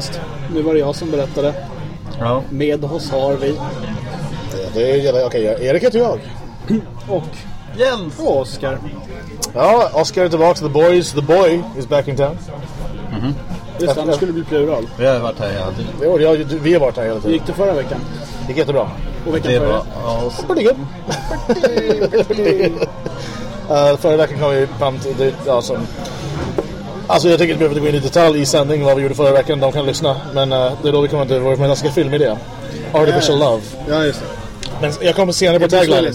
skäggast. Nu var det jag som berättade. Ja. Med oss har vi. Det är, okej, Erik heter jag. Och Jens! och Oskar. Ja, Oscar är tillbaka. The boys, the boy is back in town. Just det, annars skulle det bli plural. Vi har varit här hela tiden. Jo, jag, vi har varit här hela tiden. gick det förra veckan? Det gick jättebra. Och veckan Det före? var as... Pretty good. uh, förra veckan kom vi fram till det, ja, som, Alltså jag tycker inte behöver gå in i detalj i sändning vad vi gjorde förra veckan. De kan lyssna. Men uh, det är då vi kommer till vår fantastiska filmidé. Artificial Love. Ja, just det. Men jag kommer senare på taglinen.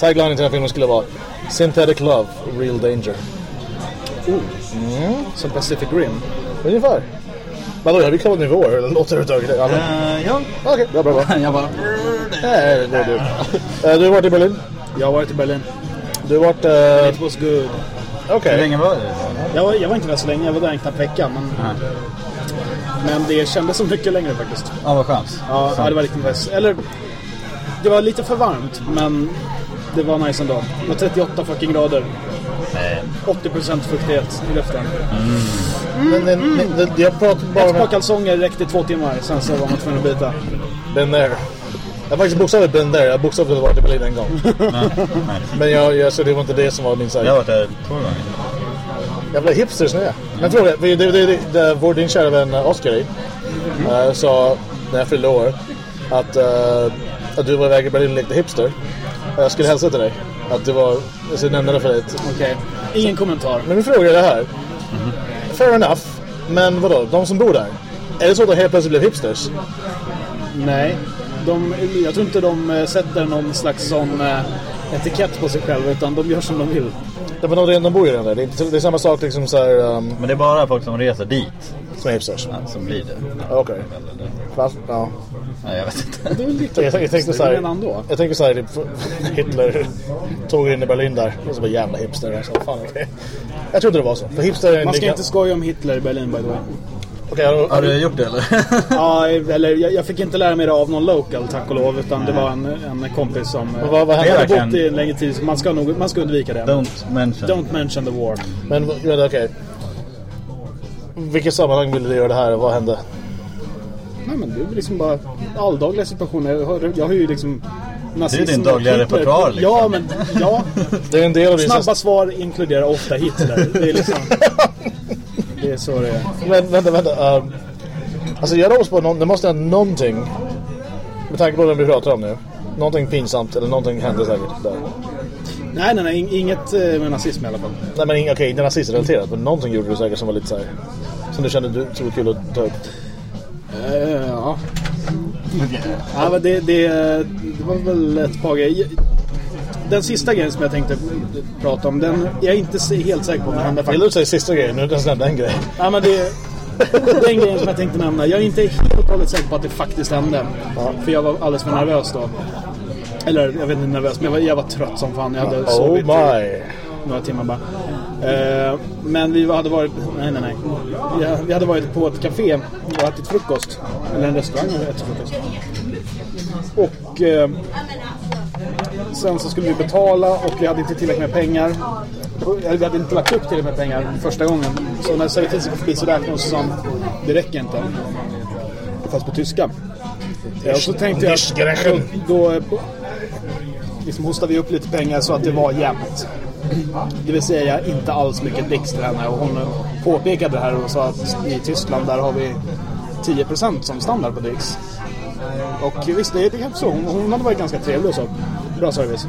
Taglinen till den här filmen skulle vara Synthetic Love, Real Danger. Som Pacific Rim. Ungefär. Vadå, har vi kollat nivåer? Eller låter det överhuvudtaget? Alla- Eh, ja. Okej, bra, bra, bra. Jag bara... Nej, det är du. Eh, Du har varit i Berlin. Jag har varit i Berlin. Du har varit... eh, It was good. Okej. Hur länge var det? Jag var, jag var inte där så länge, jag var där en knapp vecka. Men, men det kändes som mycket längre faktiskt. Ja, vad skönt. Ja, ja, det var riktigt nice. Eller, det var lite för varmt, men det var nice ändå. Det var 38 fucking grader. Nej. 80% fuktighet i luften. Men, men, men det- jag pratar bara Ett par kalsonger räckte i två timmar, sen så var man tvungen att byta. been there. Jag har faktiskt bokstavligt been there. Jag har bokstavligt varit i Berlin en gång. Men jag, jag, så det var inte det som var min Jag har varit där två gånger. Jävla hipsters nu. Men fråga, för det, det, det, det, vår din kära vän eh, Oscar uh, sa när jag fyllde år att, eh, att du var iväg i Berlin och lekte hipster. Och jag skulle hälsa till dig. Att du var, jag ska nämna det för dig. Okej. Ingen kommentar. Men min fråga är det här. Fair enough. Men vadå, de som bor där? Är det så att de helt plötsligt blev hipsters? Nej. De, jag tror inte de eh, sätter någon slags sån eh, etikett på sig själva, utan de gör som de vill. Det var nog redan de bor ju redan där. Det är, inte, det är samma sak liksom så här, um, Men det är bara folk som reser dit som är hipsters. ja, som blir det. Okej. Fast, ja. Nej, jag vet inte. Det är lite Jag, jag tänkte så här, Men ändå. jag tänkte så här, typ, Hitler tog in i Berlin där. Och så var jävla hipster. Alltså, fan, okej. Jag trodde det var så. För hipster Man ska lika- inte skoja om Hitler i Berlin, by the way. Okej, har, Har du gjort det eller? Ja, eller jag, jag fick inte lära mig det av någon local, tack och lov. Utan det var en, en kompis som Men vad- vad hände? hade bott i en längre tid. Så man ska, nog, man ska undvika det. Don't mention. Don't mention the war. Men men okej. Vilket sammanhang ville du göra det här och vad hände? Nej, men det är liksom bara alldagliga situationer. Jag har, jag har ju liksom... nazism Det är din och dagliga repertoar, liksom. Ja, men ja. Det är en del av. Snabba svar inkluderar ofta Hitler. Det är liksom... Det är så det är. Men vänta, vänta. Um, alltså jag hoppas på någon, det måste hända någonting. Med tanke på vad vi pratar om nu. Någonting pinsamt eller någonting hände säkert där. Nej, nej, nej. ing- Inget eh, med nazism i alla fall. Nej men okej, inte nazistrelaterat. Men någonting gjorde du säkert som var lite så här. Som du kände du tror kul att ta upp. Eh, ja. ja men det, det, det var väl ett par grejer. Den sista grejen som jag tänkte prata om, den jag är inte helt säker på om den hände Vill faktiskt. du säga sista grejen? Nu är det den grejen. Ja, men det, den grejen som jag tänkte nämna. Jag är inte helt och hållet säker på att det faktiskt hände. För jag var alldeles för nervös då. Eller jag vet inte nervös, men jag var, jag var trött som fan. Jag hade Oh sovit my. några timmar bara. Eh, men vi hade varit... Nej, nej, nej. Vi, vi hade varit på ett café och ätit frukost. Eller en restaurang och ätit frukost. Och eh, sen så skulle vi betala och vi hade inte tillräckligt med pengar. Eller vi hade inte lagt upp tillräckligt med pengar första gången. Så när servitrisen kom förbi så räknade hon och sa det räcker inte. Fast på tyska. Ja, och så tänkte jag gerechen. då, då liksom hostade vi upp lite pengar så att det var jämnt. Det vill säga inte alls mycket dricks till henne. Och hon påpekade det här och sa att i Tyskland där har vi 10% som standard på dricks. Och visst, det det kanske så. Hon, hon hade varit ganska trevlig och så. Bra service.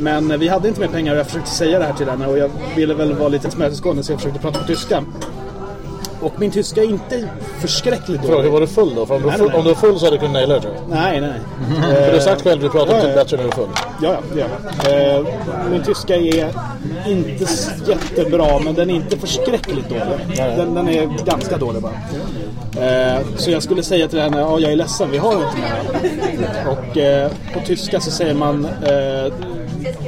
Men eh, vi hade inte mer pengar och jag försökte säga det här till henne och jag ville väl vara lite tillmötesgående så jag försökte prata på tyska. Och min tyska är inte förskräckligt Fråga, dålig. var du full då? För om, du, Nej, full, nej, nej. om du var full så hade du kunnat naila det tror jag. Nej, nej, nej. För du har sagt själv att du pratar ja, ja. bättre när du är full. Ja, ja, jag. Eh, min tyska är inte jättebra, men den är inte förskräckligt dålig. Den, den är ganska dålig bara. Eh, så jag skulle säga till henne, ja jag är ledsen, vi har inte mer. Och eh, på tyska så säger man eh,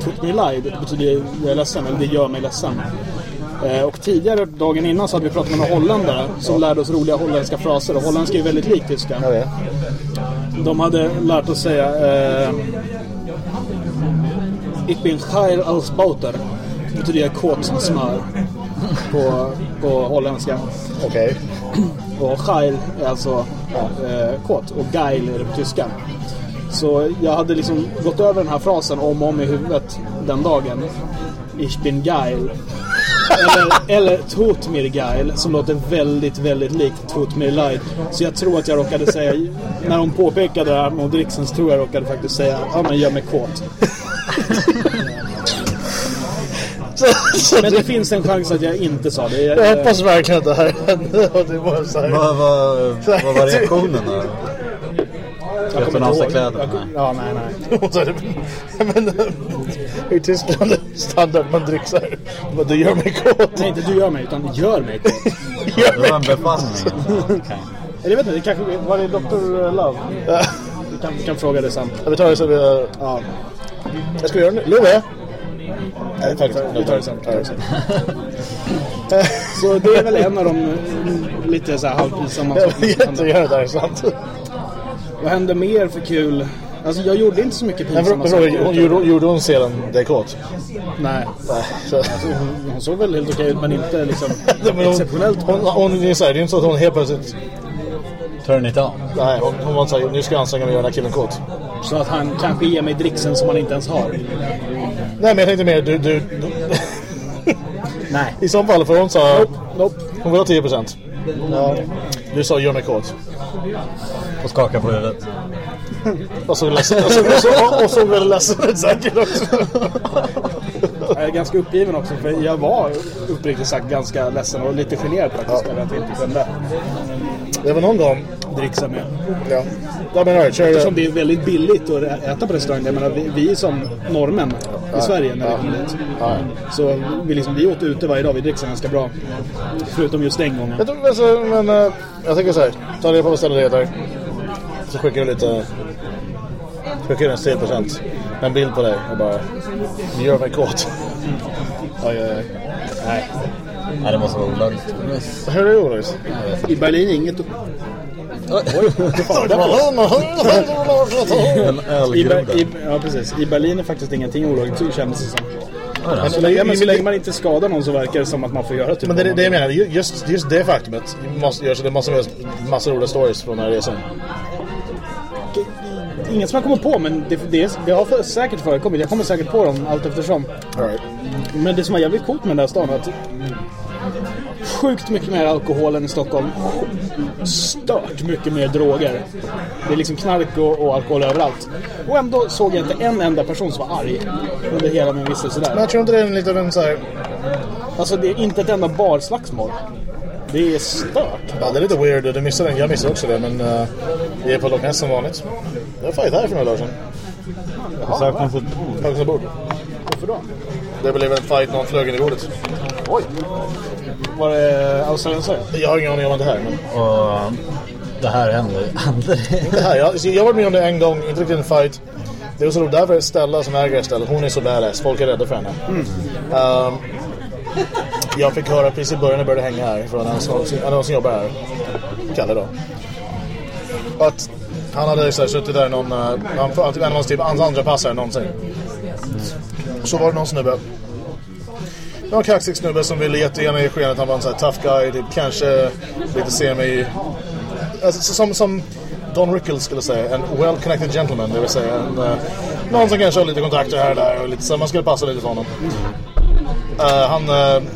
Tut mir leid, det betyder jag är ledsen, eller det gör mig ledsen. Eh, och tidigare, dagen innan, så hade vi pratat med några holländare som lärde oss roliga holländska fraser. Och holländska är väldigt lik tyska. De hade lärt oss säga eh, Ich bin geil als boter. Det betyder jag kåt som smör. På, på holländska. Okej. Och Geil är alltså eh, kåt. Och Geil är det på tyska. Så jag hade liksom gått över den här frasen om och om i huvudet den dagen. Ich bin geil. Eller, eller Tut mir geil, som låter väldigt, väldigt likt Tut mir leid. Så jag tror att jag råkade säga, när hon påpekade det här med dricksen så tror jag råkade faktiskt säga, ja men gör mig kåt. Men det finns en chans att jag inte sa det. Jag, jag hoppas verkligen att det här hände. Och det var så här. Vad, vad, vad var reaktionen då? Jag hon av sig kläderna? Jag- Ja, nej, nej. Det, men, eh, I Tyskland är det standard man dricker så här. Vad du gör mig kåt. Nej, inte du gör mig, utan gör mig kåt. Gör Det mig var en befallning. Okej. Eller jag vet inte, det kanske var det Dr. Love? Ja, Vi kan, kan fråga det sen. Vi tar det så vi... eh, Ja, Jag ska göra det nu. Love? Nej, vi tar det sen. Ja. Så det är väl en av de lite så här halvpinsamma Jag sakerna vill som hände. jättegärna det är sant. Vad hände mer för kul? Alltså jag gjorde inte så mycket pinsamma saker. hon, gjorde, gjorde hon sedan dig kåt? Nej, Nej. Så. hon, hon såg väl helt okej ut men inte liksom Men hon, exceptionellt. hon, hon, det är så här, det är inte så att hon helt plötsligt... Turn it on. Nej, hon, hon var såhär, nu ska jag anstränga mig och göra killen kåt. Så att han kanske ger mig dricksen som han inte ens har. Nej, men jag tänkte mer, du... du, du Nej. I så fall, för hon sa... Nope. Hon vill ha 10%. Ja. Du sa mig kåt. Och skaka på huvudet. Och så ledsen. Och så, och så, och så ut säkert också. Jag är ganska uppgiven också för jag var uppriktigt sagt ganska ledsen och lite generad faktiskt över att jag inte kunde Det var någon gång... dricksa med. Ja. Ja men kör Eftersom det. är väldigt billigt att äta på restaurang. Jag menar, vi, vi är som norrmän i Sverige när vi Ja. kommer dit. Ja. Så vi, liksom, vi åt ute varje dag. Vi dricker ganska bra. Förutom just den gången. Jag, tror, alltså, men, eh, jag tänker så här. Ta reda på vad stället heter. Så skickar du lite... Skickar du en 10% med en bild på dig och bara... Gör mig kåt. Oj, oj, oj. Nej. Nej, det måste vara olagligt. Hur är det olagligt? I Berlin är inget... En I, i, ja, precis. I Berlin är faktiskt ingenting olagligt, så kändes det som. Men, Så länge, men så länge man inte skadar någon så verkar det som att man får göra typ Men det är det jag menar, Ju- just, just det faktumet måste, gör så det måste vara massa roliga stories från den här resan. Inget som jag kommer på, men det, det, det har för, säkert förekommit. Jag kommer säkert på dem allt eftersom. All right. Men det som är jävligt coolt med den där stan är att sjukt mycket mer alkohol än i Stockholm. Stört mycket mer droger. Det är liksom knark och, och alkohol överallt. Och ändå såg jag inte en enda person som var arg under hela min vistelse Men där. jag tror inte det är en lite av en så här... Alltså det är inte ett enda barslagsmål. Det är stört. Ja, det är lite weird. Du missade den. Jag missade också det, men uh, vi är på Loch Ness som vanligt. Det var fight här för några dagar sedan. Saknas ett Högsta bord. Varför då? Det blev en fight, någon flög in i bordet. Oj. Var det australiensare? Jag har ingen aning om det här är, men... Och det här händer aldrig. Det här, jag, jag varit med om det en gång, inte riktigt en fight. Det var så roligt, därför Stella som äger stället, hon är så badass. Folk är rädda för henne. Um, jag fick höra precis i början när jag började hänga här från en som, en av de som jobbar här. Kalle då. Att han hade så här, suttit där någon, uh, han, en av hans typ, hans andra passare någonsin. Så var det någon snubbe. Det var en kaxig snubbe som ville jättegärna ge skenet att han var en sån här tough guy. Typ, kanske lite semi... Alltså, som, som Don Rickles skulle säga, en well-connected gentleman. Det vill säga en, uh, någon som kanske har lite kontakter här och där. Och lite, så man skulle passa lite för honom. Uh, han, uh,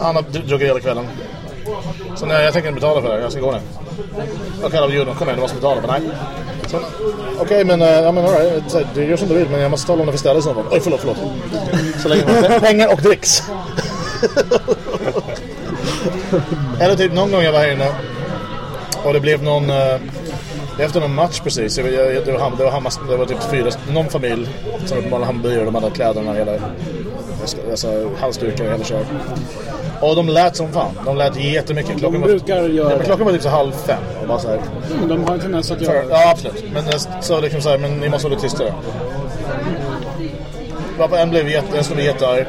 han har druckit hela kvällen. Så nej, jag tänker inte betala för det. Jag ska gå nu. Jag kallar på Juno. Kom igen, du måste betala. Men nej. Okej, men, uh, ja, men all right. Så, Du gör som du vill, men jag måste tala om det för stället fall. Oj, förlåt, förlåt. Så länge man pengar och dricks. Eller typ någon gång jag var här inne och det blev någon... eh, efter någon match precis, jag, jag, det, var, det, var, Hammars, det var typ fyra, någon familj som uppenbarligen hamburgare, de hade kläderna hela... Alltså halsdukar och hela kör. Och de lät som fan, de lät jättemycket. De Klockan var, brukar Nej, göra men det. klockan var typ så halv fem. Och bara så här, Men de har en tendens att göra det. ja, absolut. Men sa liksom så här, men ni måste hålla tystare. Varpå en blev jätte, en snubbe jättearg.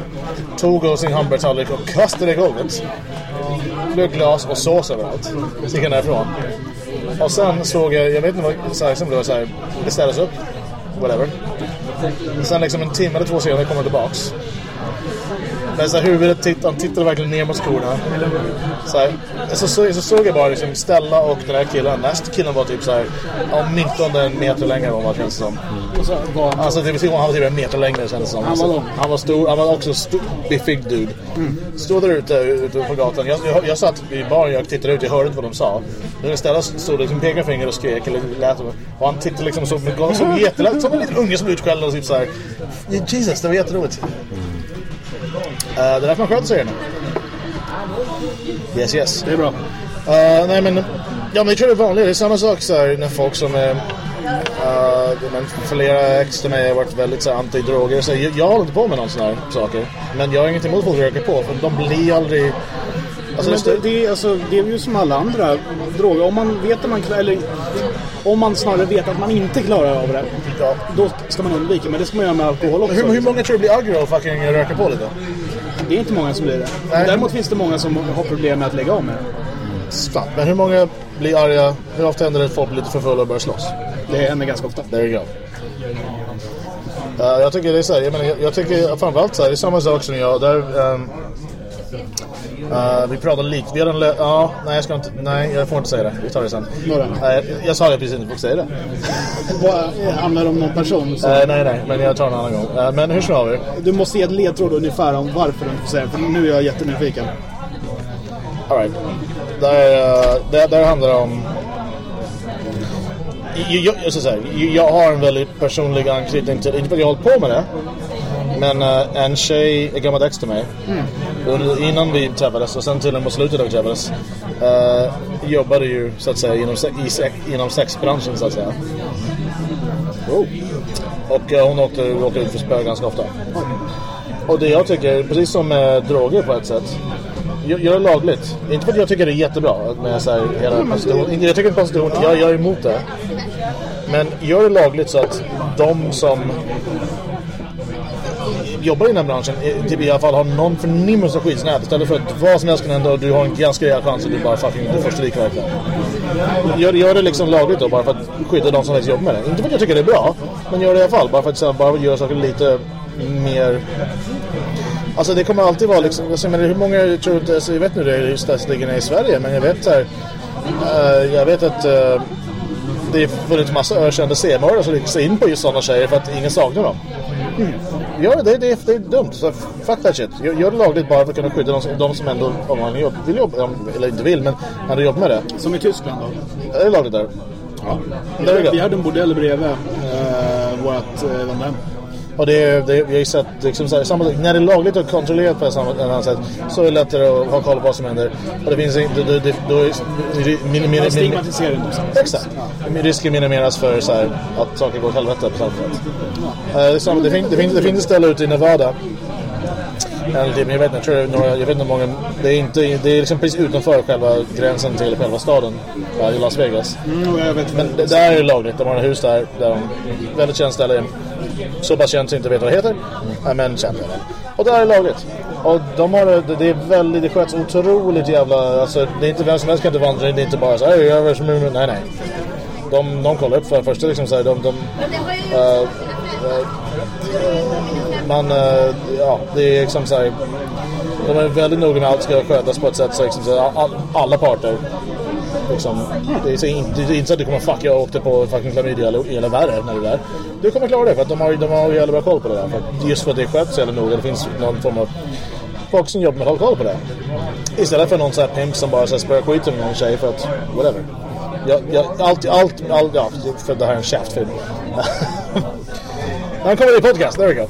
Tog av sin hamburgertallrik och kastade i golvet. Flög glas och sås överallt. Så gick han därifrån. Och sen såg jag, jag vet inte vad, så här, sen blev så här, det ställdes upp. Whatever. Sen liksom en timme eller två senare kommer tillbaks. Men så här, huvudet titt, han tittade verkligen ner mot skorna. Så, här, så, så, så såg jag bara liksom Stella och den här killen. Nästa killen var typ så här, åtminstone en meter längre än vad känns det som. Och så var han... Alltså det, han var typ en meter längre kändes det som. Han var lång. Han var stor, han var också stor, biffig dude. Stod där ute, ute på gatan. Jag, jag, jag satt i baren och tittade ut, jag hörde inte vad de sa. Men Stella stod liksom pekade finger och skrek eller lät Och han tittade liksom så, som jättelätt, som en liten unge som blir utskälld och typ så här. Jesus, det var jätteroligt. Uh, det är därför man sköter sig nu. Yes, yes. Det är bra. Uh, nej men, ja men jag tror det är vanligt. Det är samma sak så här, när folk som är... Uh, men flera ex till mig har varit väldigt så här, anti-droger. Så jag, jag håller inte på med någon sån här saker. Men jag har inget emot folk som röker på. För de blir aldrig... Alltså, Men det, det, alltså, det är ju som alla andra droger. Om man vet att man eller om man snarare vet att man inte klarar av det, ja. då ska man undvika. Men det ska man göra med alkohol också. hur, hur många tror du blir aggro och fucking röker på lite? Det är inte många som blir det. Nej. Däremot finns det många som har problem med att lägga av med det. Men hur många blir arga? Hur ofta händer det att folk blir lite för fulla och börjar slåss? Det händer ganska ofta. There you go. Uh, jag tycker det är så här, jag, menar, jag, jag tycker framförallt så här, det är samma sak som jag. Där, ehm, uh, vi pratar. Vi lö- ja, nej jag ska inte, nej jag får inte säga det. Vi tar det sen. Nej, jag sa det precis inte, får säga det. Vad handlar det om någon person? Som, Eh, nej, nej, men jag tar en annan gång. Eh, men hur som haver. Du måste ge ett ledtråd ungefär om varför du inte får säga det. För nu är jag jättenyfiken. All right. Där, eh, där, där handlar det om... Jag, jag, jag, ska säga, jag har en väldigt personlig anknytning till, inte för att jag har hållit på med det, men eh, en tjej, en gammal ex till mig, under, innan vi träffades och sen till med på slutet av vi träffades, eh, jobbade ju så att säga inom, i, inom sexbranschen så att säga. Och eh, hon åkte, åkte ut för spö ganska ofta. Och det jag tycker, precis som med droger på ett sätt, gör det lagligt. Inte för att jag tycker det är jättebra med så här, hela prostitution. Inte- Jag tycker prostitution, jag, jag är emot det. Men gör det lagligt så att de som jobbar i den här branschen typ i alla fall har någon förnimmelse av skitsnät istället för att vad som helst kan hända och du har en ganska rejäl chans att du bara fucking du första lik verkligen. Gör, gör det liksom lagligt då bara för att skydda de som faktiskt jobbar med det. Inte för att jag tycker det är bra, men gör det i alla fall bara för att sen här, bara göra saker lite mer Alltså det kommer alltid vara liksom, alltså, men hur många tror du alltså, jag vet nu hur statistiken är i Sverige, men jag vet här, uh, jag vet att uh, det har funnits massa ökända C-mördare som riktar sig in på just sådana tjejer för att ingen saknar dem. Mm det, det, det, är- det är dumt. Så fuck that shit. Gör, gör det lagligt bara för att kunna skydda de, som- de som ändå, om man jobb, vill jobba, eller inte vill, men ändå jobbar med det. Som i Tyskland då. Är det lagligt där? Ja. Vi go. hade en bordell bredvid uh, vårt uh, Vandhem. Och det, är- det, har ju sett liksom här, samma, när det är lagligt och kontrollerat på ett annat sätt så är det lättare att ha koll på vad som händer. Och det finns inte, det, då är, min, oss. Exakt. Risken minimeras för så här, att saker går åt helvete på samma sätt. Eh, det, det, finns, det finns ett ställe ute i Nevada. Eller typ, jag vet inte, jag det några, jag vet inte många. Det är, inte, det är liksom precis utanför själva gränsen till själva staden. I Las Vegas. Mm, och jag vet Men det, där är det lagligt. De har ett hus där. där de, väldigt känt ställe. Så pass känt så jag inte vet vad det heter. Ja, Men känt fall. Och där är det lagligt. Och de har det, det är väldigt, det sköts otroligt jävla, alltså det är inte vem som helst kan inte vandra in, det är inte bara så här, "Hej, jag är som nej nej. De, de kollar upp för det första liksom så här, de, de eh, eh, man, eh, ja det är liksom så här, de är väldigt noga med att allt ska skötas på ett sätt så liksom så all, alla parter Liksom, det, är så inte, det är inte så att du kommer fuck jag åkte på fucking klamydia eller, eller värre när du är där. Du kommer klara det för att de har, de har jävla bra koll på det där. För att, just för att det är skött så jävla noga. Det finns någon form av folk som jobbar med att hålla koll på det. Istället för någon sån här pimp som bara så spöar skiten med någon tjej för att whatever. Jag, jag, allt, allt, allt, ja, för det här är en käftfilm. Han kommer i podcast, there we go.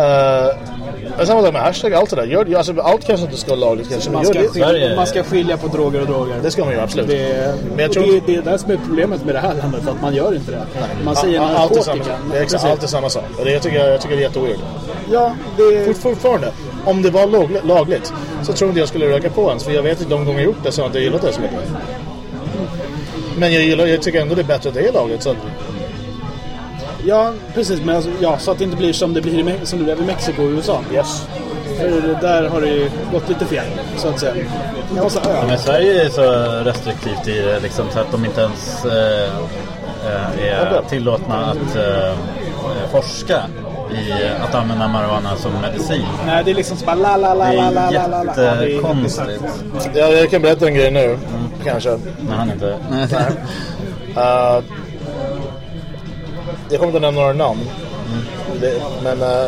Uh, samma sak med hashtag, allt det där. Gör, alltså, allt kanske inte ska vara lagligt kanske, men Man gör ska, det. skilja, Sverige- man ska skilja på droger och droger. Det ska man göra, absolut. Det, Men jag tror det, det är det som är problemet med det här landet, för att man gör inte det. Man säger Allt- allt är samma narkotika. Det är exakt, allt är samma sak. Och det jag tycker, jag tycker det är jätteweird. Ja, det Fort, fortfarande, om det var lagligt, lagligt så tror inte jag skulle röka på ens. För jag vet inte de gånger jag gjort det så har jag inte gillat det så mycket. Men jag, gillar, jag tycker ändå det är bättre att det är lagligt. Så att, Ja, precis. Men alltså, ja, så att det inte blir som det, blir i, Me- som det blev i Mexiko och USA. yes. För där har det ju gått lite fel, så att säga. Jag måste öva. Men Sverige är så restriktivt i det liksom, så att de inte ens eh, eh, är tillåtna att eh, forska i att använda marijuana som medicin. Nej, det är liksom så bara la la la Det la la är la la. Ja, det är jättekonstigt. jättebisarrt. Jag, kan berätta en grej nu, kanske. När han inte... Uh, jag kommer inte nämna några namn. Det, men uh,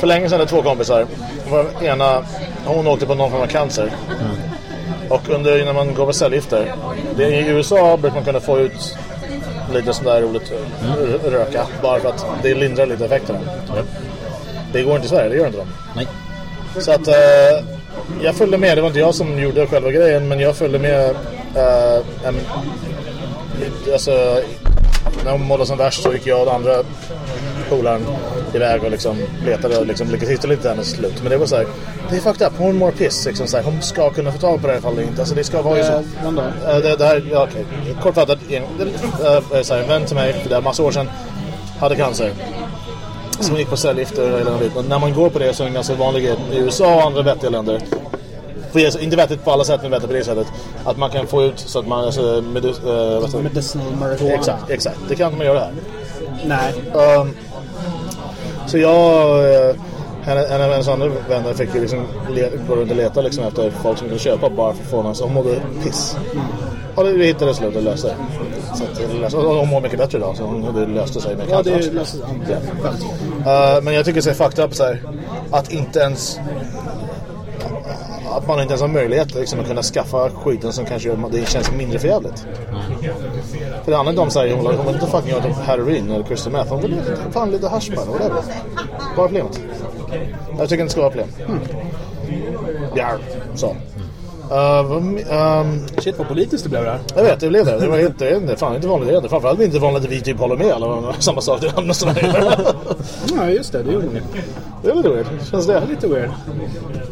för länge sedan är två kompisar. Var ena, hon åkte på någon form av cancer. Och under när man går på cellgifter. Det, I USA brukar man kunna få ut lite sån där roligt r- röka. Bara för att det lindrar lite effekterna. Det går inte i Sverige, det gör inte de. Nej. Så att eh, jag följde med. Det var inte jag som gjorde själva grejen, men jag följde med. Eh, en, alltså, när hon mådde som värst så gick jag och den andra polaren iväg och liksom letade och liksom lyckades hitta lite hennes slut. Men det var så här, det är fucked up. Hon mår piss. Liksom så här, hon ska kunna få tag på det här ifall det inte. Alltså det ska vara ju så. Eh? Eh, det, det här, ja, okej. Kortfattat, äh, så här, en vän till mig för det är massa år sedan hade cancer. Som gick på cellgifter eller något liknande. När man går på det så är det en ganska vanlig grej i USA och andra vettiga länder. För det inte vettigt på alla sätt men vettigt på det sättet. Att man kan få ut så att man... Alltså, med, uh, det? Medicinal marijuana. Exakt, exakt. Det kan inte man göra här. Nej. Um, så jag... Uh, en, en av hennes andra vänner fick ju liksom gå runt och leta liksom efter folk som kunde köpa bara för att få henne. Så hon mådde piss. Och det, vi hittade slut och löste det. Så att det löste, och hon mår mycket bättre idag så hon, det löste sig med Ja, cancer det också. löser sig. Ja. Uh, men jag tycker det är fucked up så här, att inte ens att man inte ens har möjlighet liksom, att kunna skaffa skiten som kanske gör att det känns mindre förjävligt. För det handlar inte om så här, hon, vill inte fucking göra heroin eller crystal meth. Hon vill fan lite hasch bara, whatever. Vad är problemet? Jag tycker inte det ska vara problem. Ja, så. Um, Shit vad politiskt det blev det här. jag vet, det blev det. Det var det är fan inte vanligt. Det är framförallt inte vanligt att vi typ håller med alla samma sak till. Ja, just det. Det gjorde ni. Det är lite weird. Känns det? Det är lite weird.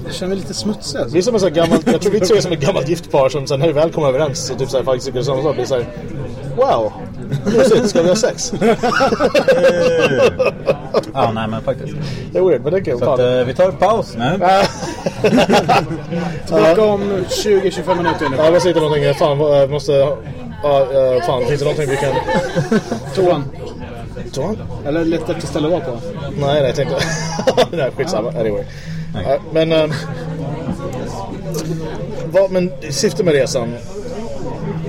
Jag känner mig lite smutsig alltså. Vi är som en sån här gammal, jag tror vi tre är som ett gammalt gift par som sen när vi väl kommer överens så typ så här, faktiskt tycker samma sak blir så här, Wow, lustigt, ska vi ha sex? Ja, nej men faktiskt. Det är weird, men det är kul. Så att, eh, vi tar paus nu. Tillbaka om 20-25 minuter nu. Ja, jag måste hitta någonting. Fan, vad- jag måste... Ja, eh, fan, finns det någonting vi kan... Toan. Toan? Eller leta efter ställe vara på. Nej, nej, jag tänkte... nej, skitsamma. Anyway. Ja, men... ehm, vad, men syftet med resan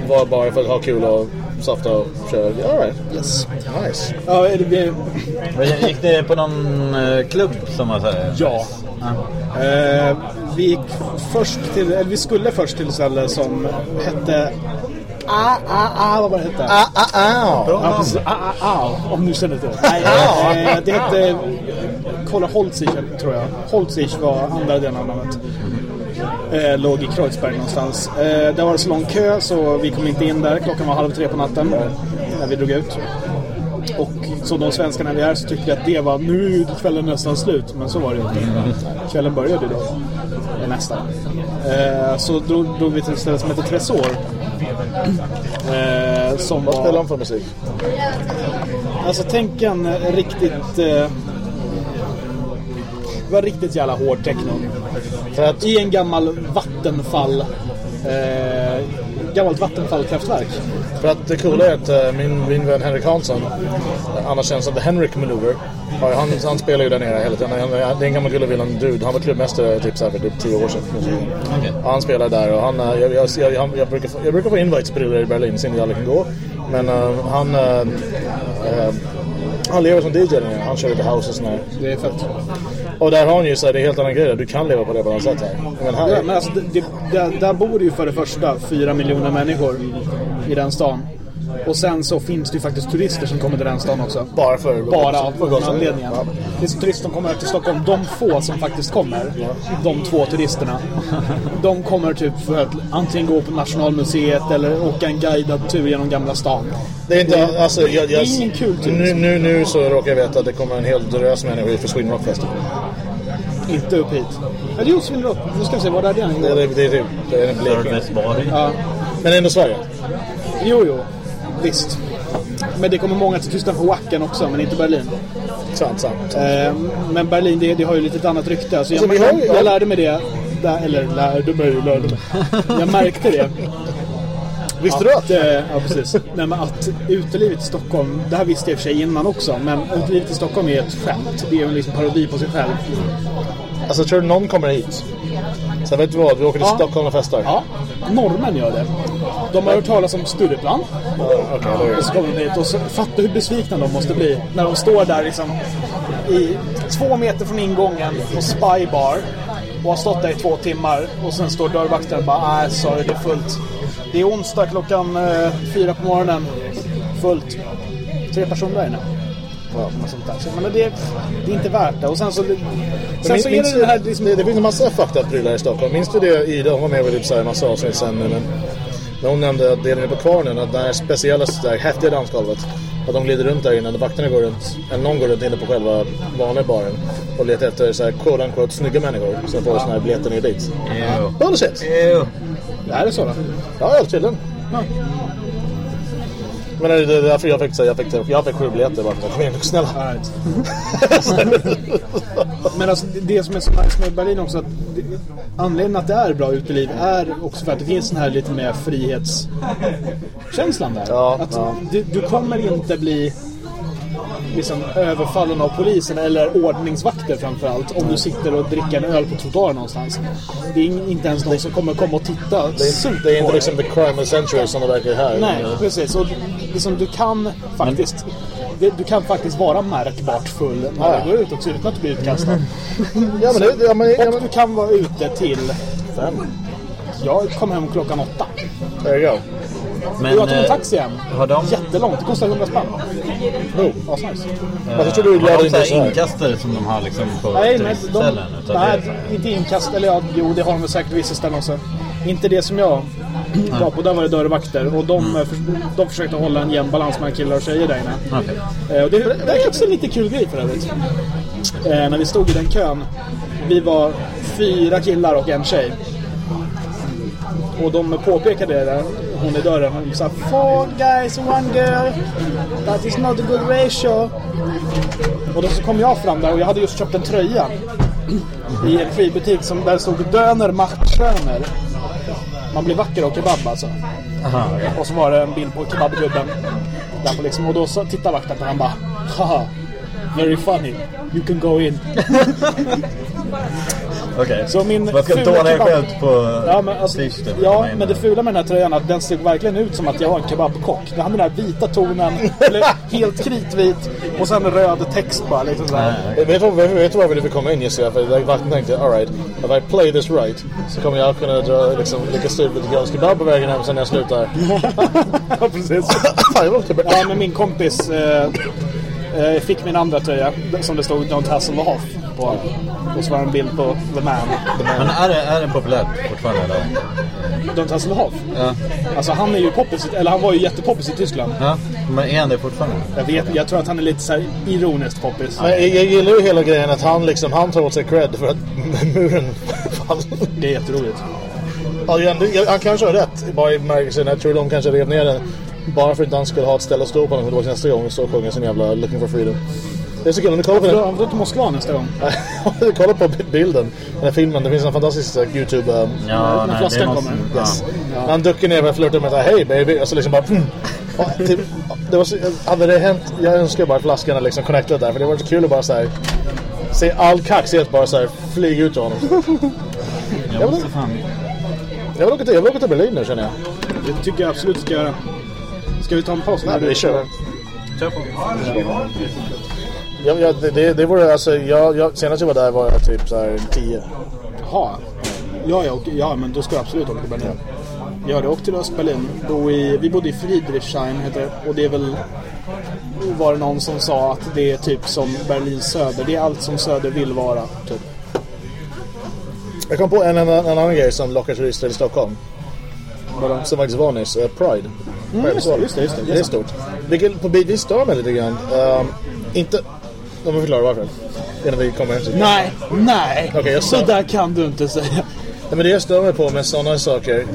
var bara för att ha kul och softa och köra. All right. Yes. Nice. Ja, det, Men Gick det på någon eh, klubb som var så här? ja. Eh, vi gick först till, eller vi skulle först till ställe som hette... Ah, ah, ah, vad var det hette? Ah, ah, ah. Ja, precis. Ah, ah, ah, om du känner till det. Nej, eh, det hette... Kolla Holzich, tror jag. Holzich var andra delen av namnet. Eh, låg i Kreuzberg någonstans. Eh, där var det så lång kö så vi kom inte in där. Klockan var halv tre på natten när vi drog ut. Och så de svenskarna vi är så tyckte vi att det var nu är kvällen nästan slut. Men så var det ju inte. Kvällen började då. Nästan. Eh, så drog, drog vi till ett ställe som heter Tresor. Eh, som Vad spelar de för musik? Alltså tänk en riktigt... Eh, det var riktigt jävla hård techno. För att... I en gammal vattenfall... Eh, gammalt vattenfallkraftverk. För att det coola är att eh, min, min vän Henrik Hansson, annars känd som The Henrik Maneuver, han, han spelar ju där nere hela tiden. Det är en gammal gullevillan dude. Han var klubbmästare typ så här för typ tio år sedan. Ja, Han spelar där och han, eh, jag, jag, jag, jag, jag, brukar, få- jag brukar få invites på det i Berlin, sen jag aldrig kan gå. Men eh, han, eh, eh, han lever som DJ där nere. Han kör lite house och sådär. Det är fett. Och där har han ju så här, det är helt annan grej. Du kan leva på det på något sätt här. Men här, Ja, men alltså, det, det, där, bor det ju för det första fyra miljoner människor i den stan. Och sen så finns det ju faktiskt turister som kommer till den stan också. bara för... Bara av den anledningen. Ja. Det är turister som kommer till Stockholm. De få som faktiskt kommer, de två turisterna, de kommer typ för att antingen gå på Nationalmuseet eller åka en guidad tur genom Gamla stan. Det är inte, alltså, jag, jag, det är ingen kul tur. nu, nu, nu så råkar jag veta att det kommer en hel drös människor för Sweden Rock Festival. Inte upp hit. Det är Josefin Rock. Nu ska vi se, var är den? Det är, det är, det är en Blekinge. Servicebar. Ja. Men ändå Sverige. Jo, jo. Visst. Men det kommer många till Tyskland för Wacken också, men inte Berlin. Sant, sant. Eh, men Berlin, det, det har ju lite ett annat rykte. Alltså jag, Alltså, har jag, jag lärde mig det. Där, eller lärde mig, lärde mig. Jag märkte det. Visste du att? eh, ja, precis. Nej, men att utelivet i Stockholm, det här visste jag i och för sig innan också, men utelivet i Stockholm är ett skämt. Det är en liksom parodi på sig själv. Alltså tror du någon kommer hit? Sen vet du vad, vi åker till Ja. Stockholm och festar. Ja, norrmän gör det. De har hört talas om Stureplan. Då är Och så kommer de hit och så fatta hur besvikna de måste bli när de står där liksom i två meter från ingången på Spy Bar och har stått där i två timmar och sen står dörrvakten och bara nej sorry det är fullt. Det är onsdag klockan eh, fyra på morgonen. Fullt. Tre personer där inne. Ja, sånt där. Så, men det, det är inte värt det. Och sen så, sen så är det det här liksom, det, det finns en massa fucked up prylar i Stockholm. Minns du det Ida? Hon var med i en massa avsnitt sen. Men, men hon nämnde att delen på Kvarnen, att det här speciella, så häftiga dansgolvet. Att de glider runt där inne, när vakterna går runt, eller någon går runt inne på själva vanliga baren och letar efter så här, quote unquote snygga människor som får såna här biljetter ner dit. Ew. Bullshit! Ew. det här är så då. Ja, helt tydligen. Ja. Men det är därför jag fick, jag fick, jag fick sju biljetter bara för att kom igen, snälla. Alright. Men alltså det- det som är så nice med Berlin också att det, anledningen att det är bra uteliv är också för att det finns den här lite mer frihetskänslan där. Ja, att ja. Du, du kommer inte bli liksom överfallen av polisen eller ordningsvakter framförallt om du sitter och dricker en öl på trottoaren någonstans. Det är inte ens någon som kommer komma och titta Det är, det är inte liksom the crime of century som det verkar här. Nej, precis. Och liksom, du kan faktiskt det, du kan faktiskt vara märkbart full när Ja. du går ut också utan att bli utkastad. Ja, men det, ja, men, ja, Och men, du kan vara ute till... fem. Jag kom hem klockan åtta. There you go. Men, jag tog en eh, taxi hem. har de- Jättelångt. Det kostar 100 spänn. Oh. Asnice. Tror du du Har de så här inkastare som de har liksom på Nej, men de, nej, det- inte inkast. Eller ja, jo, det har de säkert vissa ställen också. Inte det som jag var på. Där var det dörrvakter. Och de, eh, för, de försökte hålla en jämn balans mellan killar och tjejer där inne. Eh, Och det, det är också en lite kul grej för övrigt. Eh, när vi stod i den kön. Vi var fyra killar och en tjej. Och de påpekade det där, hon i dörren. Hon sa Four guys, one girl. That is not a good ratio. Och då så kom jag fram där och jag hade just köpt en tröja. I en skivbutik som där stod Döner macht schöner. Man blir vacker av kebab alltså. Aha, okej. Och så var det en bild på kebabgubben. Där liksom, och då så tittar vakten på han bara Haha, very funny. You can go in. Okej. Så min Vad ska fula dåliga kebab- skämt på Ja, men, alltså, ja, Nej, men det nej. fula med den här tröjan är att den ser verkligen ut som att jag var en kebabkock. Den hade den här vita tonen, eller helt kritvit och sen röd text bara. Liksom sådär. Vet du, vad- vet du varför du fick komma in gissar jag? För vakten tänkte, alright, if I play this right så kommer jag kunna dra liksom, lyckas styra lite grann kebab på vägen hem sen när jag slutar. Ja, precis. Jag typ... Ja, men min kompis eh, eh, fick min andra tröja som det stod Don't Hassle the På. Och så var det en bild på The Man. Men är det, är det populärt fortfarande eller? Don't Hassle the Hoff. Ja. Alltså han är ju poppis, eller han var ju jättepoppis i Tyskland. ja. Men är han det fortfarande? Jag vet, jag tror att han är lite så här ironiskt poppis. Men jag, jag gillar ju hela grejen att han liksom, han tar åt sig cred för att muren fall. Det är jätteroligt. Ja, han kanske har rätt, bara i bemärkelsen, jag tror de kanske rev ner den bara för att han skulle ha ett ställe att stå på när det var nästa gång så sjunger sin jävla Looking for freedom. Det är så kul, om du kollar på Han den... får dra till Moskva nästa gång. Kolla på bilden, den här filmen. Det finns en fantastisk här, Youtube... Um, Ja, när flaskan kommer. yes. Ja. Han duckar ner och flörtar med såhär, hej baby. Och så liksom bara... Mm. Och, typ, det var så, hade det hänt, jag önskar bara att flaskan hade liksom connectat där. För det var så kul att bara såhär... Se all kaxighet bara såhär flyga ut ur honom. Jag måste fan... Jag vill åka till, jag vill åka till Berlin nu känner jag. Det tycker jag absolut ska göra. Ska vi ta en paus? Nej, vi kör. Kör på. Jag, jag, det, det, det vore alltså, jag, jag, senast jag var där var jag typ såhär 10. Jaha. Ja, ja, okej. ja, men då ska jag absolut åka till Berlin. Ja, det åkte till Östberlin. Bo i, vi bodde i Friedrichshain heter det. Och det är väl... Var det någon som sa att det är typ som Berlins söder. Det är allt som söder vill vara. Typ. Jag kom på en, en, en annan grej som lockar turister i Stockholm. Som faktiskt var nyss. eh, Pride. Pride just det, just det, just det. Det är stort. Vilket på bitvis stör mig lite grann. Um, inte... De vill förklara varför. Innan vi kommer hem Nej, nej. Jag så där kan du inte säga. Nej, men det jag stör mig på med sådana saker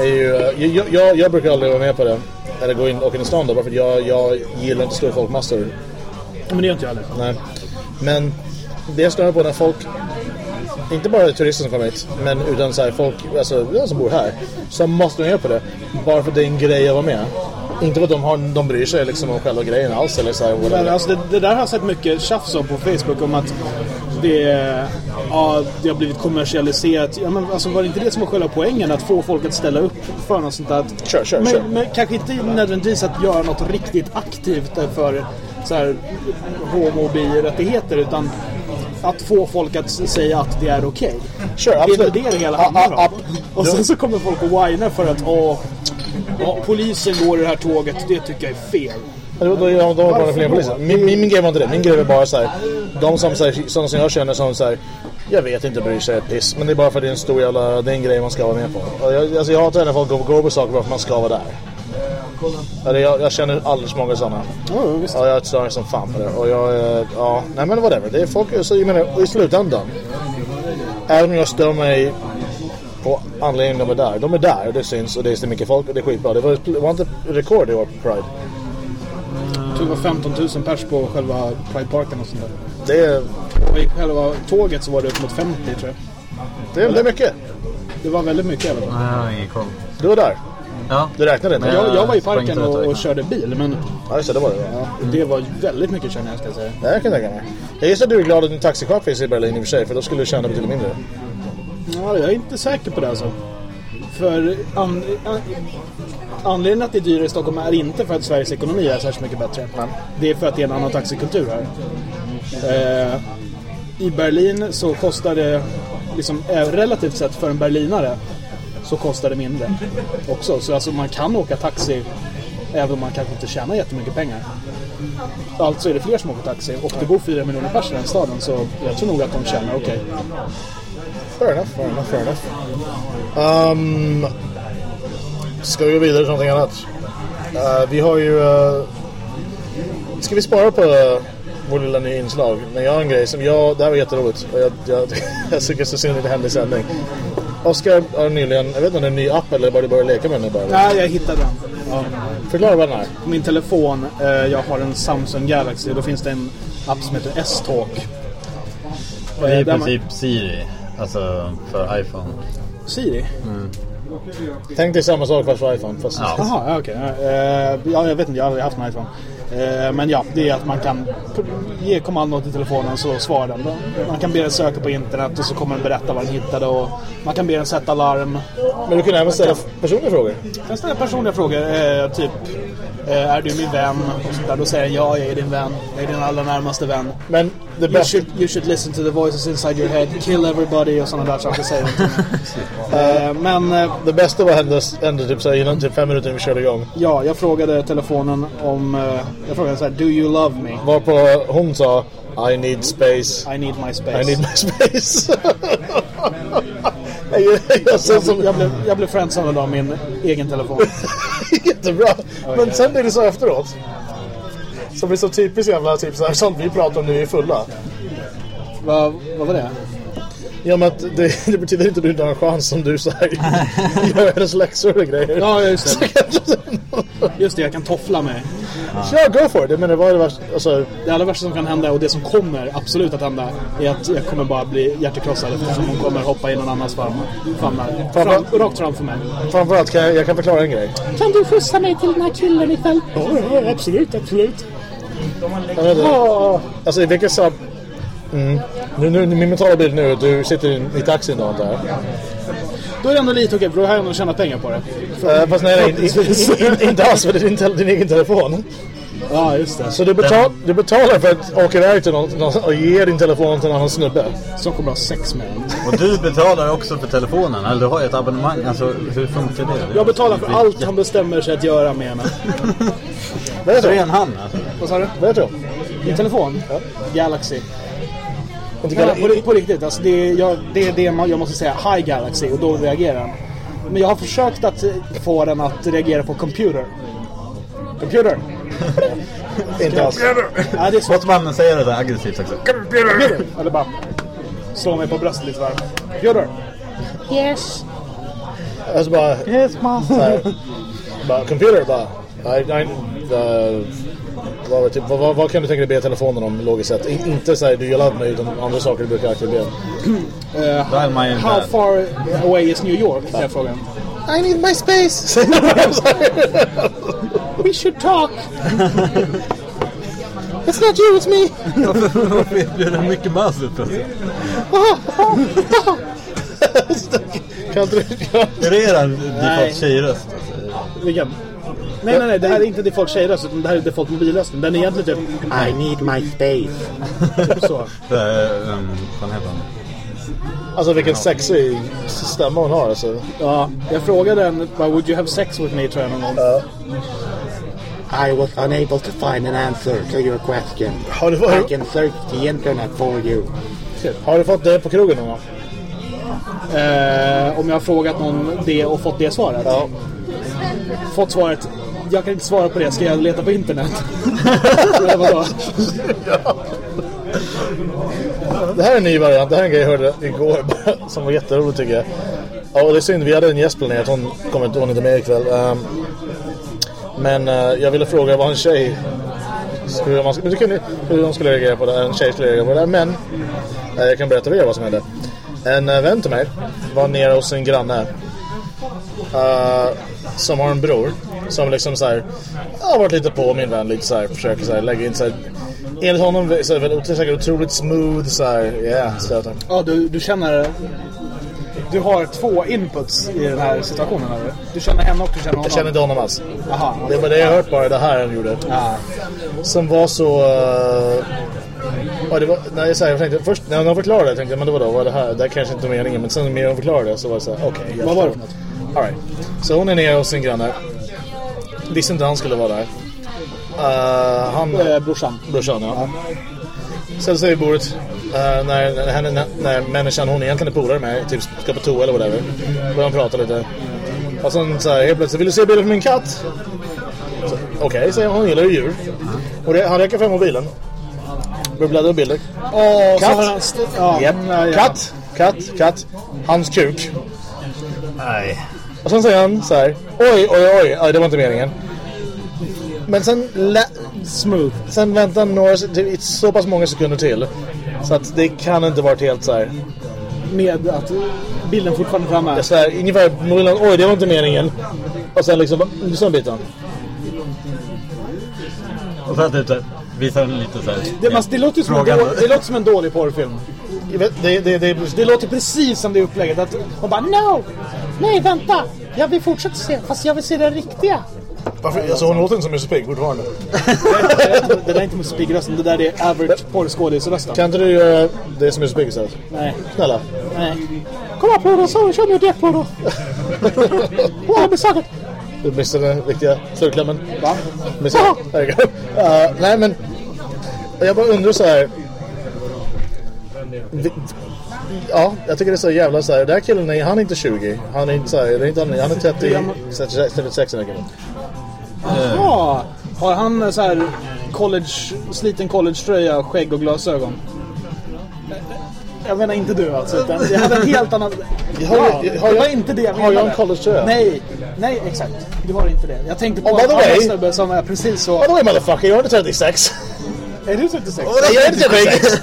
är ju... eh, Jag, jag, jag brukar aldrig vara med på det. Eller gå in och åka in i stan då, bara för att jag, jag gillar inte stora folkmassor. Men det gör inte jag heller. Nej. Men det jag stör mig på när folk inte bara turister som kommer hit, men utan så här, folk alltså, de som bor här, som måste med på det. Bara för att det är en grej att vara med. Inte för att de, har, de bryr sig liksom om själva grejen alls. Eller så här, Men alltså det, det där har jag sett mycket tjafs om på Facebook om att det, ja, det har blivit kommersialiserat. Ja, men alltså var det inte det som var själva poängen? Att få folk att ställa upp för något sånt där? Sure, sure, men, sure. men kanske inte nödvändigtvis att göra något riktigt aktivt för så här, homo och bi-rättigheter utan att få folk att säga att det är okej. Sure, Det är det det hela handlar om. Och sen så kommer folk att whina för att åh, ja, polisen går i det här tåget, det tycker jag är fel. Då, då, då, då var det fler poliser. Min, min, min grej var inte det. Min grej var bara så här. De som, så här, sådana som jag känner som så här, Jag vet inte bryr sig ett piss. Men det är bara för att det är en stor jävla... Det är en grej man ska vara med på. Och jag, alltså jag hatar när folk går, går på saker bara för att man ska vara där. Eller jag, jag känner alldeles många sådana. Ja, visst. Ja, jag stör som fan på det. Och jag, eh, ja, nej men whatever. Det är folk, så jag menar, i slutändan. Även om jag stör mig på anledningen de är där. De är där och det syns och det är så mycket folk och det är skitbra. Det var, det var inte rekord i år på Pride. Jag tror det var 15 000 pers på själva Pride-parken och sånt där. Det är, Och i själva tåget så var det upp mot 50 tror jag. det är, det är mycket. Det var väldigt mycket i alla fall. Nej, jag ingen koll. Du var där. Ja. Det räknade inte. Jag, jag var i parken och, och körde bil men ja just det, var det. ja, det var väldigt mycket känner jag ska jag säga. Det jag kan tänka mig. Jag gissar att du är glad att din taxichaufför finns i Berlin i och för sig. För då skulle du tjäna betydligt mindre. Ja, jag är inte säker på det alltså. För an, an, anledningen att det är dyrare i Stockholm är inte för att Sveriges ekonomi är särskilt mycket bättre. Det är för att det är en annan taxikultur här. Eh, I Berlin så kostar det, liksom, eh, relativt sett för en berlinare, så kostar det mindre också. Så alltså man kan åka taxi även om man kanske inte tjänar jättemycket pengar. Alltså är det fler som åker taxi och det bor fyra miljoner personer i den staden så jag tror nog att de tjänar okej. Fair enough, fair enough, fair enough. Um, ska vi gå vidare till någonting annat? Uh, vi har ju... Uh, ska vi spara på uh, vår lilla nya inslag? Men jag har en grej som jag... Det här var jätteroligt. Och jag, jag, jag tycker så synd att det hände i sändning. Oskar har nyligen... Jag vet inte om det är en ny app eller bara du börjar leka med den bara. Nej, jag hittade den. Ja. Förklara vad den är. På min telefon, eh, jag har en Samsung Galaxy, då finns det en app som heter S-Talk. Det är i Eh, där man- princip Siri. Alltså för iPhone. Siri? Tänk dig samma sak fast för iPhone. Fast Ja. Jaha, ja, okej. Eh, ja, jag vet inte, jag har aldrig haft en iPhone. Eh, men ja, det är att man kan ge kommando till telefonen så svarar den. Man kan be den söka på internet och så kommer den berätta vad den hittade. Och man kan be den sätta larm. Men du kan även ställa personliga frågor. Jag kan ställa personliga frågor, eh, typ Är du min vän? Och sånt där. Då säger den ja, jag är din vän. Jag är din allra närmaste vän. Men det You should, you should listen to the voices inside your head, kill everybody och sådana där saker säger. Eh, Men eh, Det bästa var hände, hände typ, så här, innan typ fem minuter innan vi körde igång. ja, jag frågade telefonen om... eh, Jag frågade så här, Do you love me? Varpå hon sa I need space. I need my space. I need my space. jag, jag, som, jag, blev, jag blev friendzoned av min egen telefon. jättebra. Men sen blir det så efteråt. Som blir så typiskt jävla typ så här, sånt vi pratar om vi är fulla. vad, vad var det? Ja men att det, det betyder inte att du inte har en chans om du så här, gör hennes läxor och grejer. Ja, just det. Just det, jag kan toffla mig. Ja, go for it. Jag menar, vad är det värsta? Alltså, Det allra värsta som kan hända och det som kommer absolut att hända är att jag kommer bara bli hjärtekrossad eftersom hon kommer hoppa i någon annans famn. famnar. Fram, rakt framför mig. framförallt kan jag, jag kan förklara en grej. Kan du skjutsa mig till den här killen ikväll? Ja, ja absolut, absolut. Jag vet inte. Alltså i vilket så... Mm. Nu, nu, min mentala bild nu du sitter i, i taxin då antar jag. Då är det ändå lite okej, för då har jag ändå tjänat pengar på det. Uh, fast nej, nej inte, alls för det är din, din egen telefon. Ja, just det. Så du, betal, du betalar för att åka iväg till någon, någon och ge din telefon till en annan snubbe. Som kommer ha sex med. Och du betalar också för telefonen. Eller du har ju ett abonnemang. Alltså hur funkar det? Jag betalar för allt han bestämmer sig att göra med henne. Vad heter han alltså. Vad sa du? Vad heter hon? Din telefon? Galaxy. Kallar- på, på riktigt, alltså det, är, jag, det är det man, jag måste säga Hi Galaxy och då reagerar den. Men jag har försökt att få den att reagera på computer. Computer! Inte alls. Ja, det är svårt. Måste man säga det där aggressivt också? Computer! Eller bara slå mig på bröstet lite varv. Computer! Yes. Alltså bara... Yes, man. Så här, bara computer bara. I, I, eh, vad, jag- vad, vad, vad kan du tänka dig be telefonen om logiskt sett? In, inte såhär you love me utan andra saker du brukar aktivt be. Uh, how dad. far away is New York? Är frågan. I need my space! We should talk! It's not you, it's me! Varför blir det mycket buzz plötsligt? kan inte du... Är det eran Nej. default tjejröst? Vilken? Nej, nej, nej. Det här är inte default tjejröst, utan det här är default mobillösten. Den är egentligen typ, I need my space. typ så. Det är, um, vad heter han? Alltså vilken sexig stämma hon har alltså. Ja, jag frågade den, bara, would you have sex with me, tror jag någon gång. I was unable to find an answer to your question. Har du, I har, can search the internet for you. har du fått det på krogen någon gång? Eh, om jag har frågat någon det och fått det svaret. Ja. Fått svaret, jag kan inte svara på det, ska jag leta på internet? Eller vadå? Det här är en ny variant. Det här är en grej jag hörde igår som var jätterolig tycker jag. Ja, och det är synd. Vi hade en gäst planerat. Hon kommer inte, hon är inte med ikväll. Um, men uh, jag ville fråga vad en tjej skulle, man, hur, kunde, hur hon skulle reagera på det. En tjej skulle reagera på det. Men uh, jag kan berätta för er vad som hände. En uh, vän till mig var nere hos en granne. Uh, som har en bror. Som liksom så här har varit lite på min vän. Lite så här, försöker så här, lägga in så här. Enligt honom så är det väl säkert otroligt smooth så här. Ja, yeah, stöten. Ja, du, du känner... Du har två inputs i den här situationen, eller? Du känner henne och du känner honom? Jag känner inte honom alls. Jaha. Det var det jag hört bara, det här han gjorde. Ja. Som var så... Uh, ja, det var, nej, jag, så här, jag tänkte, först när han förklarade det tänkte jag, men det var då, vad är det här? Det här kanske inte är meningen. Men sen när han förklarade det så var det så här, okej. jag Vad var det för något? All right. Så hon är nere hos sin granne. Visste inte han skulle vara där. Uh, han... Eh, brorsan. Brorsan, ja. Sätter sig vid bordet eh, när, när, henne, när, när människan hon egentligen är polare med typ ska på toa eller whatever. Börjar de prata lite. Och sen så här, helt plötsligt, vill du se bilden på min katt? Så, Okej, säger hon, gillar ju djur. Och det, han räcker fram mobilen. Börjar bläddra i bilder. Så Katt. ja, Japp. ja, ja. Katt, katt, katt. Hans kuk. Nej. Och sen säger han så här, oj, oj, oj, oj, det var inte meningen. Men sen, Smooth. sen väntar några, så pass många sekunder till. Så att det kan inte varit helt så här. Med att bilden fortfarande är framme. Så här ungefär, mobilen, oj det var inte meningen. Och sen liksom, lyssna en bit då. Och sen typ visar den lite såhär. Det, man, det, låter som en det låter som en dålig porrfilm. Jag vet, Det, det, det, Det låter precis som det upplägget. Att man bara no! Nej, vänta! Jag vill fortsätta se, fast jag vill se den riktiga. varför, alltså hon låter inte som Musse Pigg fortfarande. det där är inte Musse Pigg-rösten, det där är average porrskådisrösten. Kan inte du göra det som Musse Pigg istället? Nej, Snälla. nej. Kom här Ploddo, så kör nu det Ploddo. Wow, besöket! Du missade den riktiga slurklämmen. Va? Missade. Uh, nej men. Jag bara undrar så här. Vi- Ja, jag tycker det är så jävla så här. Den här killen är, han är inte 20. Han är inte så här, det är inte, han är 30, 36, 36 den här killen. Ja, har han eh, så här college, sliten collegetröja, skägg och glasögon? Jag menar inte du alltså, utan jag hade en helt annan... Har Ja, har det var jag- inte det jag har jag menade. en collegetröja? Nej, nej exakt. Det var inte det. Jag tänkte på Oh, by en the annan way- snubbe som är precis så... Vadå motherfucker, jag är inte 36. Är du 36? Nej, jag är inte 36.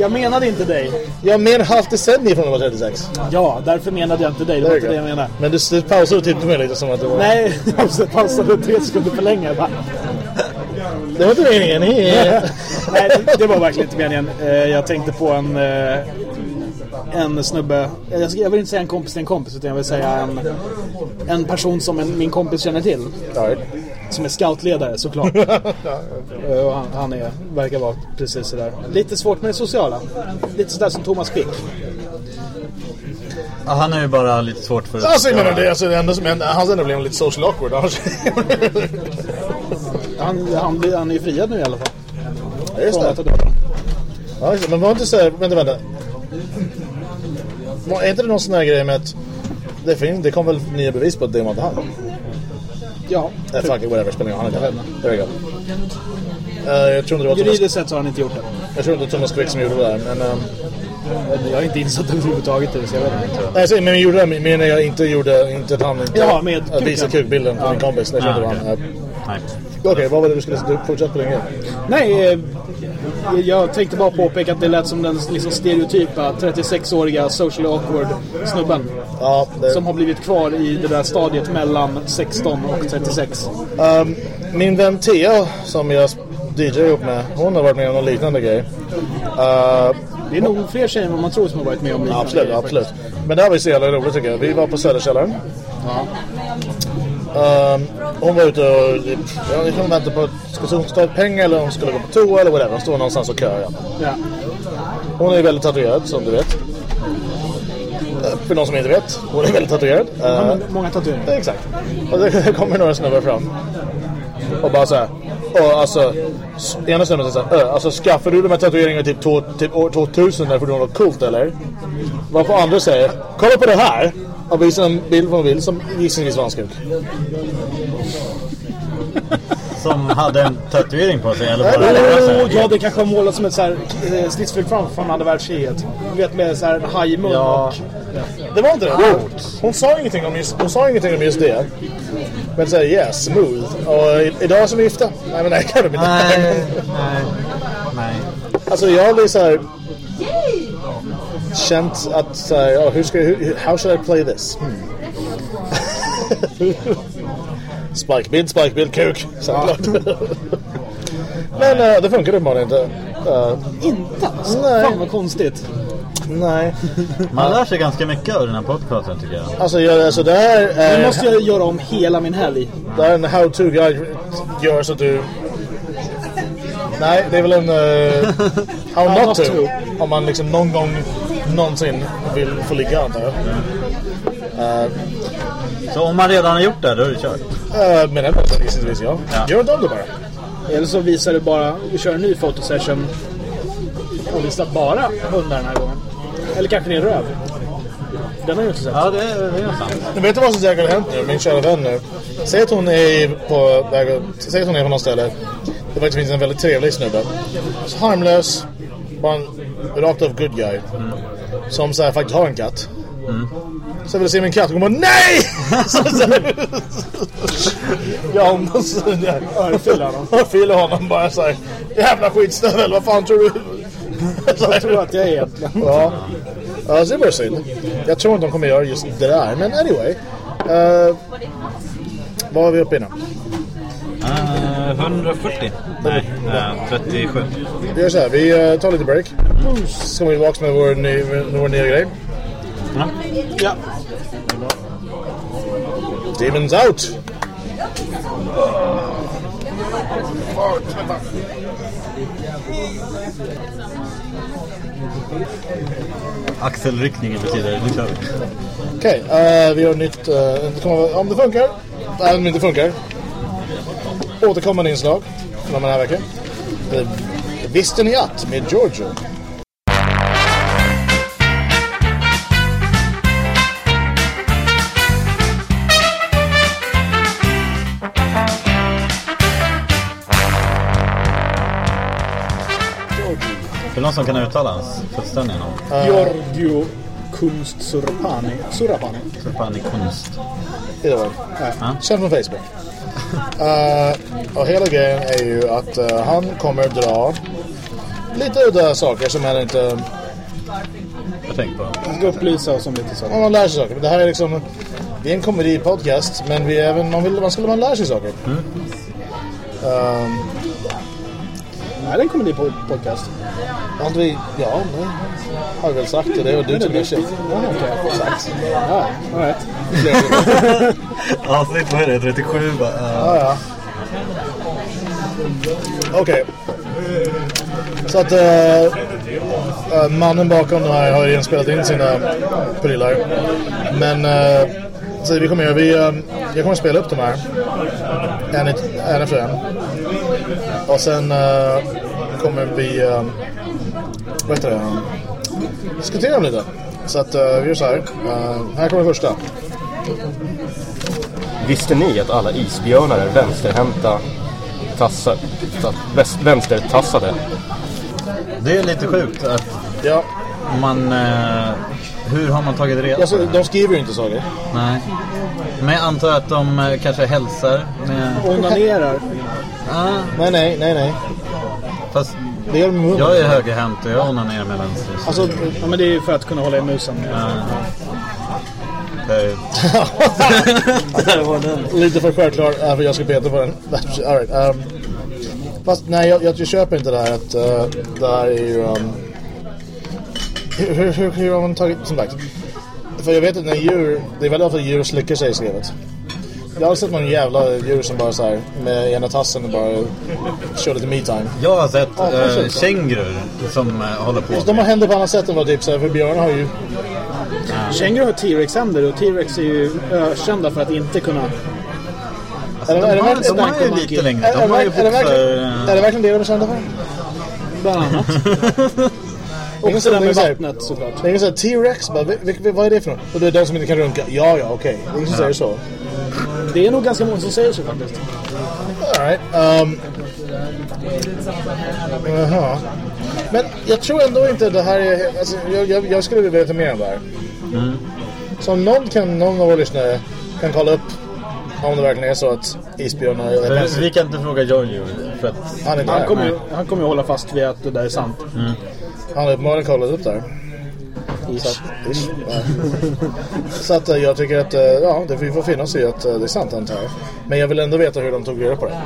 Jag menade inte dig. Jag än halvt decennium från att vara 36. Ja, därför menade jag inte dig. Det var inte det jag menade. Men du, du pausade typ mig lite som att det var... Nej, jag pausade tre sekunder för länge. Bara, Det var inte meningen. Nej, det- det var verkligen inte meningen. Eh, Jag tänkte på en, eh, en snubbe. Jag vill inte säga en kompis till en kompis, utan jag vill säga en, en person som en, min kompis känner till. Alright. Som är scoutledare såklart. Och han, han är, verkar vara precis sådär. Lite svårt med det sociala. Lite sådär som Thomas Quick. Ja, han är ju bara lite svårt för Alltså jag menar det, alltså, det enda som händer, hans enda blev lite social awkward. Han, han, han är ju friad nu i alla fall. Just det. Ja, just det. Men var inte så här, vänta, vänta. Var, är inte det någon sån här grej med att det, finns, det kom väl nya bevis på att det var inte han? Ja, Nej, fuck it, whatever, spelar ingen roll. Han är inte. There we go. Uh, jag tror inte det var Thomas, juridiskt sett så har han inte gjort det. jag tror inte det var Thomas Quick som gjorde det där. Men, um, Jag är inte insatt överhuvudtaget i det, så jag vet inte. nej, jag säger, men gjorde det menar jag inte gjorde, inte att han inte Ja, med kuken. kukbilden på Ja. min kompis. Det tror jag Ah, inte det var han. Nej. Okej, vad var det du skulle säga? Fortsätt på din grej. Nej, eh, jag tänkte bara påpeka att det lät som den liksom stereotypa 36-åriga socially awkward snubben. Ja, det, Som har blivit kvar i det där stadiet mellan 16 och 36. Ehm, min vän Thea, som jag DJ ihop med, hon har varit med om någon liknande grej. Uh, Det är nog fler tjejer än vad man tror som har varit med om liknande absolut, grejer, absolut. Men det här var ju så jävla roligt tycker jag. Vi var på Söderkällaren. Ja. Ehm, hon var ute och... Ja, vi kunde vänta på... Ska hon ta ut pengar eller hon skulle gå på toa eller whatever. Hon stod någonstans och köade. Ja. Hon är väldigt tatuerad, som du vet. Eh, För någon som inte vet, hon är väldigt tatuerad. Uh, många- tatueringar. exakt. Och det kommer några snubbar fram. Och bara så här. Och alltså, ena snubben säger så här, "Ö, alltså skaffade du de här tatueringarna typ, typ år 2000 därför du har något coolt eller? Varpå andra säger, kolla på det här! Och visar en bild på en bild som gissningsvis var en skuk. Som hade en tatuering på sig eller bara... Oh, ja, det kanske var målat som ett så här eh, stridsflygplan från andra världskriget. Du vet med så här en hajmun Ja. och... Det var inte det. Hon sa ingenting om just, hon sa ingenting om just det. Men såhär, yeah, smooth. Och idag som är gifta. Nej men nej, kan de inte. Nej, nej, nej. Alltså jag aldrig såhär känt att såhär, ja, hur ska jag, hur, how should I play this? Hmm. spikebild, spikebild, kuk. Såklart. Men eh, det funkar uppenbarligen inte. Eh, Inte alltså. Nej. Fan vad konstigt. nej. Man lär sig ganska mycket av den här podcasten tycker jag. Alltså, jag, alltså det här Nu är... måste jag göra om hela min helg. Det här är en how-to-guide gör så att du... Nej, det är väl en... Uh, how How not to. to. Om man liksom någon gång någonsin vill få ligga antar jag. Så om man redan har gjort det, då är det kört. Uh, men ändå gissningsvis ja. Ja. Gör inte om det bara. Eller så visar du bara, vi kör en ny fotosession och visar bara hundar den här gången. Eller kanske din röv. Den har jag inte sett. Ja, det, är- det är sant. Men vet du vad som säkert har hänt nu? Min kära vän nu. Säg att hon är på Säg att hon är på något ställe. Det faktiskt finns en väldigt trevlig snubbe. Så harmlös. Bara en rakt av good guy. Som så här, faktiskt har en katt. Så jag vill se min katt och hon bara NEJ! så, så här, ja, hon måste... Örfila honom. Örfila honom bara såhär. Jävla skitstövel, vad fan tror du? Jag tror att jag är egentligen. Ja, ja så det var synd. Jag tror inte de kommer göra just det där. Men anyway. Uh, vad är vi uppe i nu? Eh, 140? Nej, eh, 37. Vi gör så här, vi eh, tar lite break. Så kommer vi tillbaka med vår, ny, med vår nya grej. Ja. Ja. Demons out! Axelryckningen betyder det. Nu kör vi. Okej, eh, vi gör nytt. eh, det kommer, om det funkar. Även om det inte funkar. Återkommande inslag från den här veckan. Eh, Visste ni att med Giorgio? Är det någon som kan uttala hans fullständiga namn? Giorgio Kunst Surapani. Surapani. Surpani Kunst. Det var Ja. Känd från Facebook. Eh, och hela grejen är ju att eh, han kommer dra lite udda saker som man inte... Jag tänker på. Jag ska upplysa oss om lite saker. Man lär sig saker. Men det här är liksom... Det är en komedipodcast, men vi är även, man, vill, man skulle man lära sig saker. Nej, det är en komedipodcast. inte vi... Ja, nej. Har vi väl sagt det. Det är du som är chef. Ja, okej. Exakt. Ja, all right. Avsnitt, vad är det? 37 bara. Ja, ja. Okej. Så att eh, eh mannen bakom det här har redan spelat in sina prylar. Men eh, så vi kommer göra, vi, eh, jag kommer spela upp de här. En, en efter en. Och sen eh, kommer vi, eh, vad heter det, diskutera dem lite. Så att eh, vi gör så här. Här kommer första. Visste ni att alla isbjörnar är vänsterhänta tassar, ta, väst, vänstertassade? Det är lite sjukt att Ja, man... Eh, hur har man tagit reda på Alltså, det här? de skriver ju inte saker. Nej. Men jag antar att de eh, kanske hälsar med... Onanerar. Ah, Nej, nej, nej, nej. fast Det med munnen. jag är högerhänt och jag onanerar med vänster. så- Alltså, ja, men det är ju för att kunna hålla i musen. Det var. Lite för självklar äh, för jag ska peta på den. All right, um, fast nej, jag, jag, jag köper inte det här att uh, det här är ju... Um, hur, hur, hur, hur har man tagit... Som sagt. För jag vet att när djur... Det är väldigt ofta djur slickar sig i skrevet. Jag har sett någon jävla djur som bara så här med ena tassen och bara kör lite me-time. Jag har sett Ja, eh, kanske. kängurur som eh, håller på. Fast de har händer på annat sätt än vad typ så här, för björnar har ju... Kängurur har T-Rex-händer och T-Rex är ju ökända för att inte kunna... Är det, är de, har, de ju Monkey. lite längre. är, är, De det, är, det verkligen, är det verkligen det de är kända för? Bland annat. Och det där med vattnet såklart. Det är ingen sån här T-Rex, vad är det för något? Och det är de som inte kan runka. Ja, ja, okej. Det är ingen som säger så. Det är nog ganska många som säger så faktiskt. Alright. Um, jaha. Men jag tror ändå inte det här är... Alltså, jag, jag, jag skulle vilja veta mer om det här. Så om någon, kan, någon av våra lyssnare kan kolla upp om det verkligen är så att isbjörnar är Men. Vi kan inte fråga Giorgio för att Han är inte Han kommer, ju, han kommer ju hålla fast vid att det där är sant. Han har uppenbarligen kollat upp det här. Så att, ish, så att eh, jag tycker att eh, ja, det vi får finna oss i att eh, det är sant antar jag. Men jag vill ändå veta hur de tog reda på det.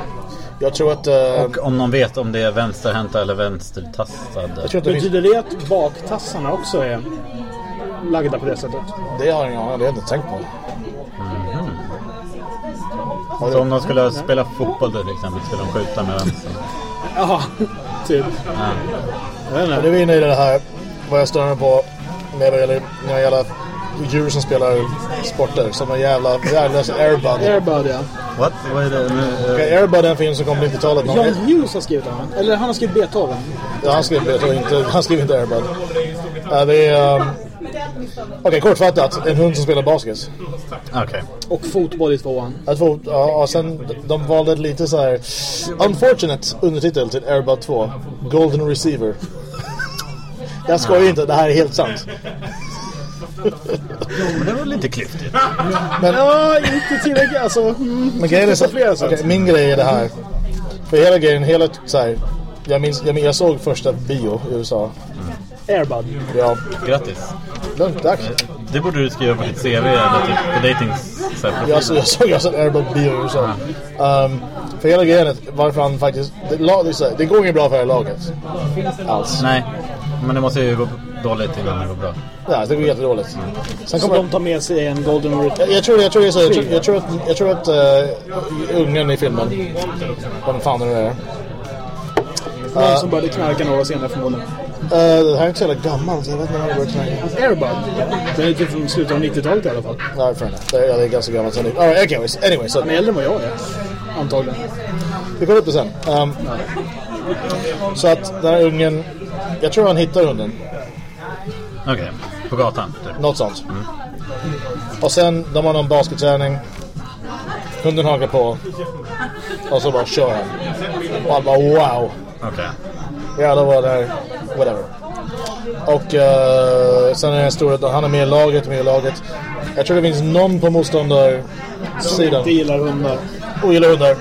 Jag tror att... Och om någon vet om det är vänsterhänta eller vänstertastade. jag tror att det, finns, Betyder det att baktassarna också är lagda på det sättet? det har jag ingen aning det har jag inte tänkt på. Så om de skulle spela fotboll till exempel skulle de skjuta med vänster. Jaha, typ. Inte. nu är vi inne i det här vad jag stör mig på när det gäller några jävla djur som spelar sporter. Som en jävla värdelös Airbud. Airbud ja. What? Vad är det nu? Okay, Airbud är en film som kom på 90-talet. Någon- John Hughes har skrivit den. Eller han har skrivit Beethoven. Ja, han skrev det, och inte, han skrev inte Airbud. Uh, det är... Um, Okej, kortfattat. En hund som spelar basket. Okej. Och fotboll i tvåan. Jag tror, ja, och sen de valde lite så här unfortunate undertitel till Airbud 2. Golden Receiver. Jag skojar inte, det här är helt sant. Men det var lite klyftigt. Ja, inte tillräckligt. Alltså, mm, Men grejen är så, flera okej, min grej är det här. För hela grejen, hela så här, jag, minns, jag, jag såg första bio i USA. Airbud. Ja, Grattis. lugnt, tack. Det borde du skriva på ditt CV eller typ på dating så här, Jag, så, jag såg jag såg Airbud bio i USA. Um, för hela grejen är varför han faktiskt... Det, la- det, är så det går inget bra för det här laget. Alls. Nej. Men det måste ju gå dåligt innan det går bra. Ja, det går jättedåligt. Sen Så kommer de tar med sig en Golden jag, Retriever. jag tror, jag tror, är så, jag tror, jag tror att, jag tror att uh, ungen i filmen, vad fan det nu är. Någon som började knarka några år senare förmodligen. Uh, det här är inte så jävla gammal så jag vet inte när det började knarka. Airbud. Den är typ från slutet av 90-talet i alla fall. Nej, fair enough. Det är, ja, det är ganska gammalt sen. All right, anyways, anyway, så Han är äldre än vad jag är. Antagligen. vi kollar upp det sen. Um, så att den här ungen, jag tror han hittar hunden. Okej. På gatan typ. Något sånt. Och sen, de har någon basketträning. Hunden hakar på. Och så bara kör han. Och han bara wow. Okej. Ja, då var det här. Whatever. Och eh, sen är det en stor att han är med i laget, med i laget. Jag tror det finns någon på motståndarsidan. Inte gillar hundar. Och gillar hundar.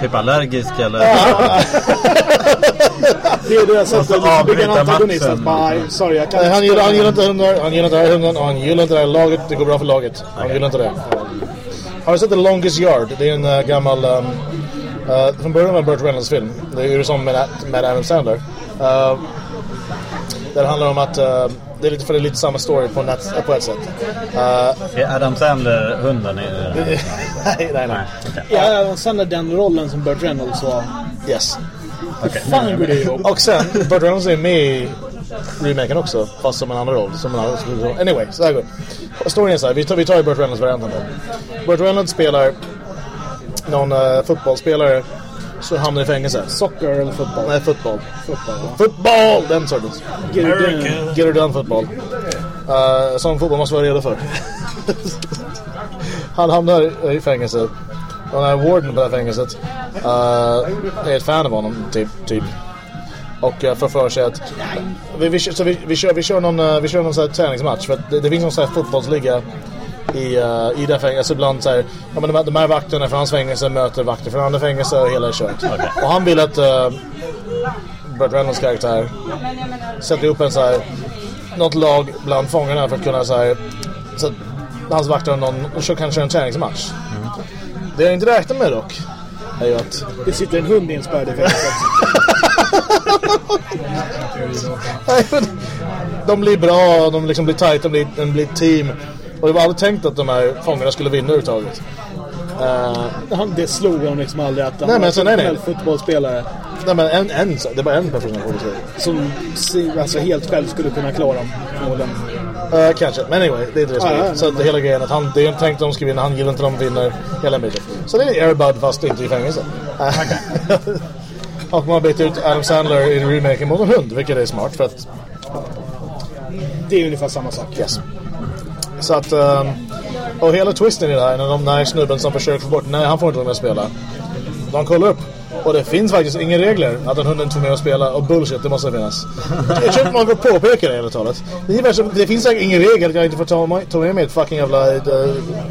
Typ allergisk eller? Det är deras sätt att avbryta antagonist. matchen. Bara, "Nej, sorry, jag kan Nej, han, gillar, han gillar inte hundar, han gillar inte den här hunden och han gillar inte det här laget. Det går bra för laget. Han gillar inte det. Har du sett The Longest Yard? Det är en uh, gammal... Um, uh, från början var det Burt Reynolds film. Det är ju som med, med Adam Sandler. Uh, det handlar om att... Uh, det är lite, för det är lite samma story på, nät, på ett sätt. Uh, Är Adam Sandler hunden? i- nej, nej, nej. Ja, sen är den rollen som Burt Reynolds var. Yes. Fan går det ihop. Och sen, Burt Reynolds är med i remaken också, fast som en annan roll. Som en annan, som- anyway, så här går det. Storyn är så här, vi tar, vi tar ju Burt Reynolds-varianten då. Burt Reynolds spelar någon uh, fotbollsspelare så hamnar i fängelse. Soccer eller fotboll? Nej, fotboll. Fotboll, ja. Fotboll! Den sortens. Get it done. Fotboll. Uh, sån fotboll måste vara redo för. Han hamnar i fängelse. Och den här warden på det här fängelset uh, är ett fan av honom, typ. typ. Och uh, får för sig att vi, vi, så vi, vi, kör, vi kör någon, uh, vi kör någon så här träningsmatch. För det, det finns någon så här fotbollsliga i, uh, i det fängelset. Ibland så här, ja, men de, här- de här vakterna från hans fängelse möter vakter från andra fängelse och hela är kört. Och han vill att uh, Burt Reynolds karaktär sätter upp en så här något lag bland fångarna för att kunna så här så att hans vakter har någon och kör kanske en träningsmatch. Det jag inte räknar med dock är ju att Det sitter en hund inspärrad i fängelset. Nej, men de blir bra, de liksom blir tight, de blir, de blir team. Och det var aldrig tänkt att de här fångarna skulle vinna överhuvudtaget. Uh, Han, det slog honom liksom aldrig att han Nej, men var alltså, en nej, nej. fotbollsspelare nej men en, en, det bara en fotbollsspelare. som si- alltså, helt själv skulle kunna klara förmodligen. Uh, kanske, men anyway, det är inte det som är. ja, Så att hela grejen att han, det är inte tänkt att de ska vinna, han gillar inte att de vinner hela biten. Så det är Airbud fast inte i fängelse. Eh, och man har bytt ut Adam Sandler i remaken mot en hund, vilket är smart för att Det är ungefär samma sak. Yes. Så att... ehm, och hela twisten i det här, när, de, när snubben som försöker få bort... Nej, han får inte vara med och spela. De kollar upp. Och det finns faktiskt inga regler att en hund inte får med och spela. Och bullshit, det måste finnas. Jag köper man får påpeka det hela talet. Det, finns säkert ingen regel att jag inte får ta, ta med mig ett fucking jävla uh,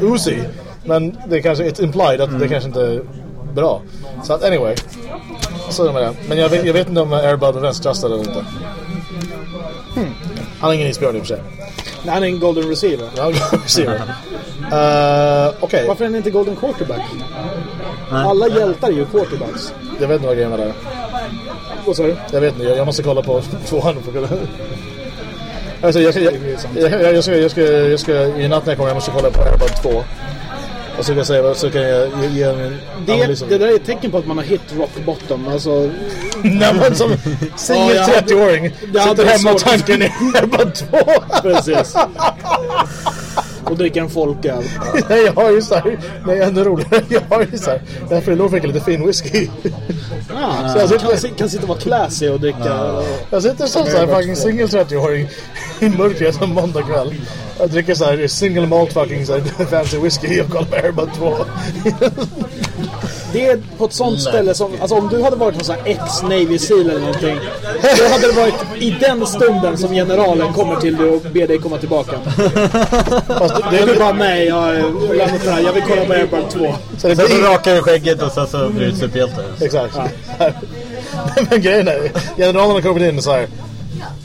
Uzi. Men det är kanske ett implied att det kanske inte är bra. Så att anyway. Så är det med det. Men jag vet, jag vet inte om Airbud var vänsterkastad eller inte. Han har ingen isbjörn i och för sig. Nej, han är en golden receiver. Ja, receiver. Uh, Okej, Varför är han inte golden quarterback? Alla hjältar är ju quarterbacks. jag vet inte vad grejen var där. Vad sa du? Jag vet inte, jag, jag måste kolla på tvåan. Alltså, jag, jag, jag, jag, jag, ska, jag, ska, jag ska, i natt när jag kommer jag måste kolla på Airbud 2. Och så kan jag säga, så kan jag ge, ge en Det, av det där är ett tecken på att man har hit rock bottom. Alltså, När man som singel Ja, jag hade- 30-åring jag hade sitter hemma och tankar ner Airbud 2. precis. Och dricker en folköl. Nej, jag har ju såhär, nej ännu roligare, jag har ju jag fyllde år fick jag lite fin whisky. Ah, Så jag så sitter- kan, si- kan sitta och vara classy och dricka. Jag sitter som såhär fucking singel 30-åring i mörkret en måndag kväll. Jag dricker såhär single malt fucking såhär fancy whisky och kollar på Airbud 2. Det är på ett sånt ställe som, alltså om du hade varit någon sån här ex-Navy Seal eller någonting. Då hade det varit i den stunden som generalen kommer till dig och ber dig komma tillbaka. Fast det, är det, bara nej, jag det här. Jag vill kolla på Airbag 2. så det blir, rakar du skägget och sen så blir du superhjälte. Exakt. Men grejen är, generalen har kommit in och såhär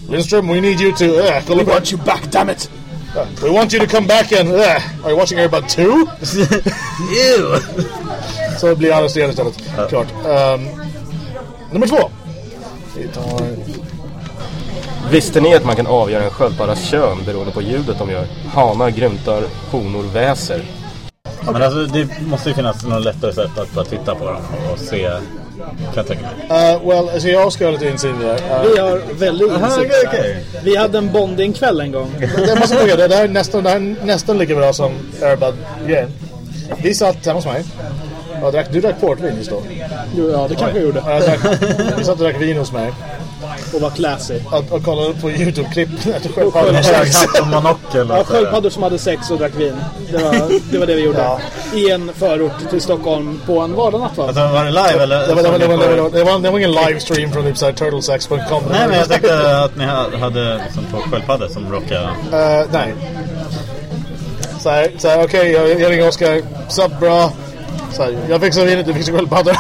Lindström, we need you to... Uh, We want you back, damn it! we want you to come back and... Uh, are you watching Airbud 2? Ew! Så blir han arresterad istället. Klart. Um, nummer två. Vi tar... Visste ni att man kan avgöra en sköldpaddas kön beroende på ljudet de gör? Hanar grymtar, honor väser. Men alltså det måste ju finnas något lättare sätt att bara titta på dem och se. Kan jag tänka mig. Uh, well, alltså jag ska ha lite insyn i det här. Uh, Vi har väldigt Aha, insikt. okej, okej. Vi hade en bondingkväll en gång. Jag måste fråga, det det här är nästan, det här är nästan lika bra som Airbud-grejen. Vi satt hemma hos mig. Ja, drack, du drack portvin just då. Jo, Ja, det kanske jag gjorde. Ja, Jag drack, vi satt och drack vin hos mig. Och var classy. Och, och kollade på YouTube-klipp monokel. Ja, så sköldpaddor som hade sex och drack vin. Det var det, var det vi gjorde. Ja. I en förort till Stockholm på en vardagsnatt va? Alltså var det live eller? Det var, det, var, det, var, det, var, det, var, det var ingen livestream från typ såhär turtlesex.com. Nej men jag tänkte att ni ha- hade som två sköldpaddor som rockade. Uh, nej. Såhär, såhär okej jag, jag ringer Oskar. Sup bra? Såhär, jag fixar vinet, du fixar sköldpaddor.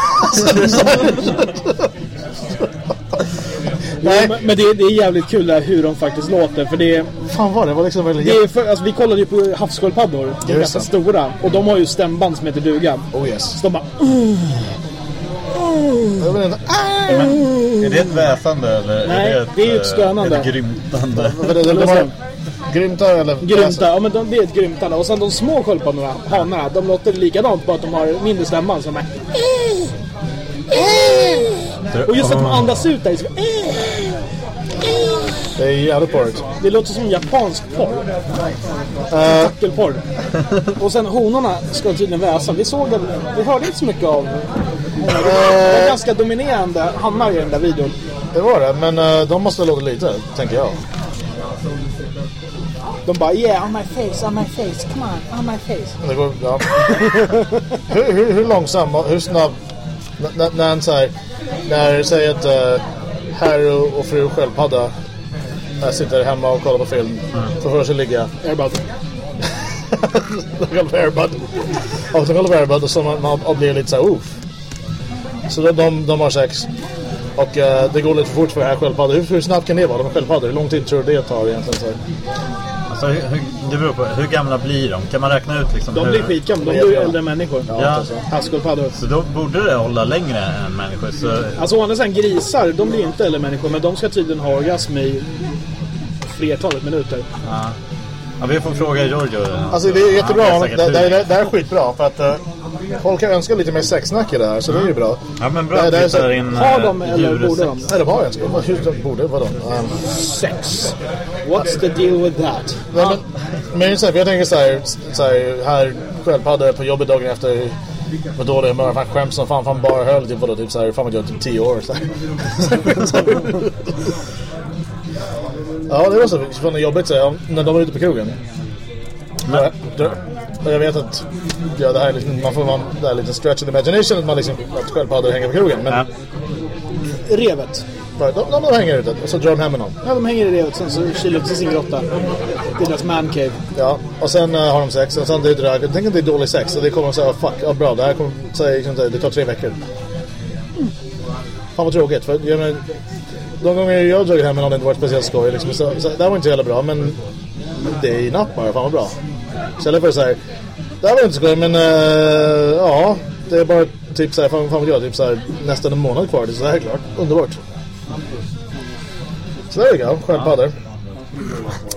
Nej, men men det, det är jävligt kul där hur de faktiskt låter. För det, fan var det? Var liksom väldigt... det är för, alltså, vi kollade ju på havssköldpaddor. De är ganska stora. Och de har ju stämband som heter duga. Oh yes. Så de bara... Vet inte. Ah! Är det ett väsande eller? Nej, är det, ett, det är ju ett eh, stönande. Ett grymtande. Vad är det, det, det var grymta eller? Grymta, ja men de, det är ett grymtande. Och sen de små sköldpaddorna, hanarna, de låter likadant bara att de har mindre stämband som är... Och just att de andas ut där, så, Det är jävligt porrigt. det låter som japansk porr. Tackelporr. Och sen honorna ska tydligen väsa. Vi såg det, vi hörde inte så mycket av Det var ganska dominerande hanar i den där videon. Det var det, men eh, de måste låta lite, tänker jag. De bara yeah on my face, on my face, come on, on my face. Det går, ja. hur, hur, hur långsam hur snabb... När han säger... När säger att... Uh, herr och, och fru sköldpadda sitter hemma och kollar på film. Så får sig ligga. Airbud. de kollar på Airbud. Och de kollar på Airbud och så man, man blir lite så här, oof. Så de, de, de har sex. Och eh, det går lite för fort för här sköldpaddan. Hur, hur snabbt kan det vara? De är sköldpaddor. Hur lång tid tror du det tar egentligen? Så här? Alltså, hur, hur, det beror på hur gamla blir de? Kan man räkna ut liksom De hur... blir skitgamla. De blir ju äldre människor. Ja. Havssköldpaddor. Så då borde det hålla längre än människor. Så, Alltså å andra sidan, grisar, de blir inte äldre människor. Men de ska tydligen ha orgasm i flertalet minuter. ja. ja, vi får fråga Giorgio. Alltså det är jättebra. Det, det, det, är skitbra för att uh, folk kan önska lite mer sexsnack i det här så det är ju bra. Ja men bra Det- att det är vi så- tar in Har eh, de eller borde de? Nej, de har önskat. Hur de borde, vadå? Um, Sex. What's the deal with that? nej, men, men så här, jag tänker så här, så här, här sköldpaddor på jobbet dagen efter med dålig humör. Fan skäms som fan, fan bara höll typ vadå, typ så här, fan vad jag typ 10 år så här. Ja, det var så fan jobbigt så här, när de var ute på krogen. Men, och jag vet att ja, det här är liksom, man får man, det här är lite stretch in imagination att man liksom att sköldpaddor hänger på krogen. Men Ja. Revet. de, de, de hänger ute och så drar de hem med någon. Ja, de hänger i revet. Sen så kyler de till sin grotta. Det är deras man cave. Ja, och sen uh, har de sex och sen det är drag. Tänk att det är dålig sex och det kommer att säga fuck, ja bra, det här kommer säga liksom, det det tar tre veckor. Fan vad tråkigt, för jag menar, de gånger jag dragit hem med någon det inte varit speciellt skoj liksom, så, så, det här var inte så jävla bra men det är natt bara, fan vad bra. Istället för så här, det här var inte skoj men uh, ja, det är bara typ så här, fan, fan gör, typ så här, nästan en månad kvar, det är så här är klart, underbart. Så där är det, sköldpaddor.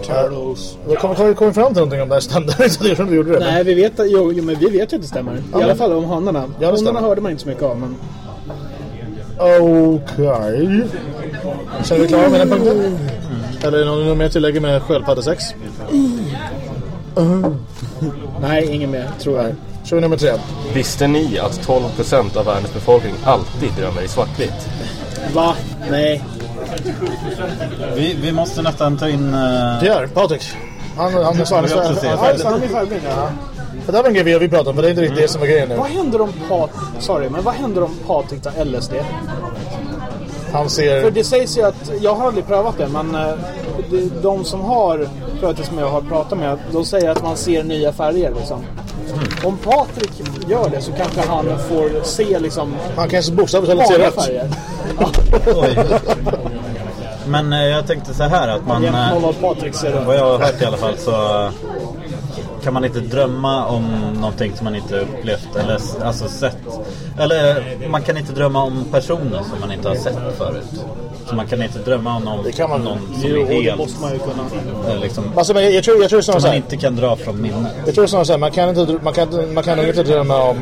Turtles. Vi kommer kom, kom vi fram till någonting om det här som du gjorde det. Nej, vi vet, jo, jo, men vi vet ju att det stämmer. I alla fall om hanarna. Ja, stämmer. hörde man inte så mycket av. Men... Okej. Så är vi klara med den punkten? Eller är det något mer tillägg med sköldpaddesex? Nej, ingen mer, tror jag. Kör vi nummer tre. Visste ni att 12% av världens befolkning alltid drömmer i svartvitt? Va? Nej. Vi, vi måste nästan ta in... eh, Pierre, Patrik. Han, han är vill också se. Ja, Han är. Ja. Det där var en grej vi, vi pratade om, för det är inte riktigt det som var grejen nu. Vad händer om Pat... Sorry, men vad händer om Patrik tar LSD? Han För ser... det sägs ju att, jag har aldrig prövat det, men eh, det- de som har det som jag har pratat med, de säger att man ser nya färger liksom. Om Patrik gör det så kanske han får se liksom Han kanske bokstavligt talat ser rött. färger. Men eh, jag tänkte så här att man... Eh, Vad jag har hört i alla fall så kan man inte drömma om någonting som man inte upplevt eller alltså sett. Eller man kan inte drömma om personer som man inte har sett förut. Så man kan inte drömma om någon, Det kan man. någon som Jo, är det helt... måste man ju kunna. eh, Liksom, Alltså, men jag, tror, jag tror som så man här. inte kan dra från minnet. Jag tror snarare så här, man kan inte, man kan, man kan nog inte drömma om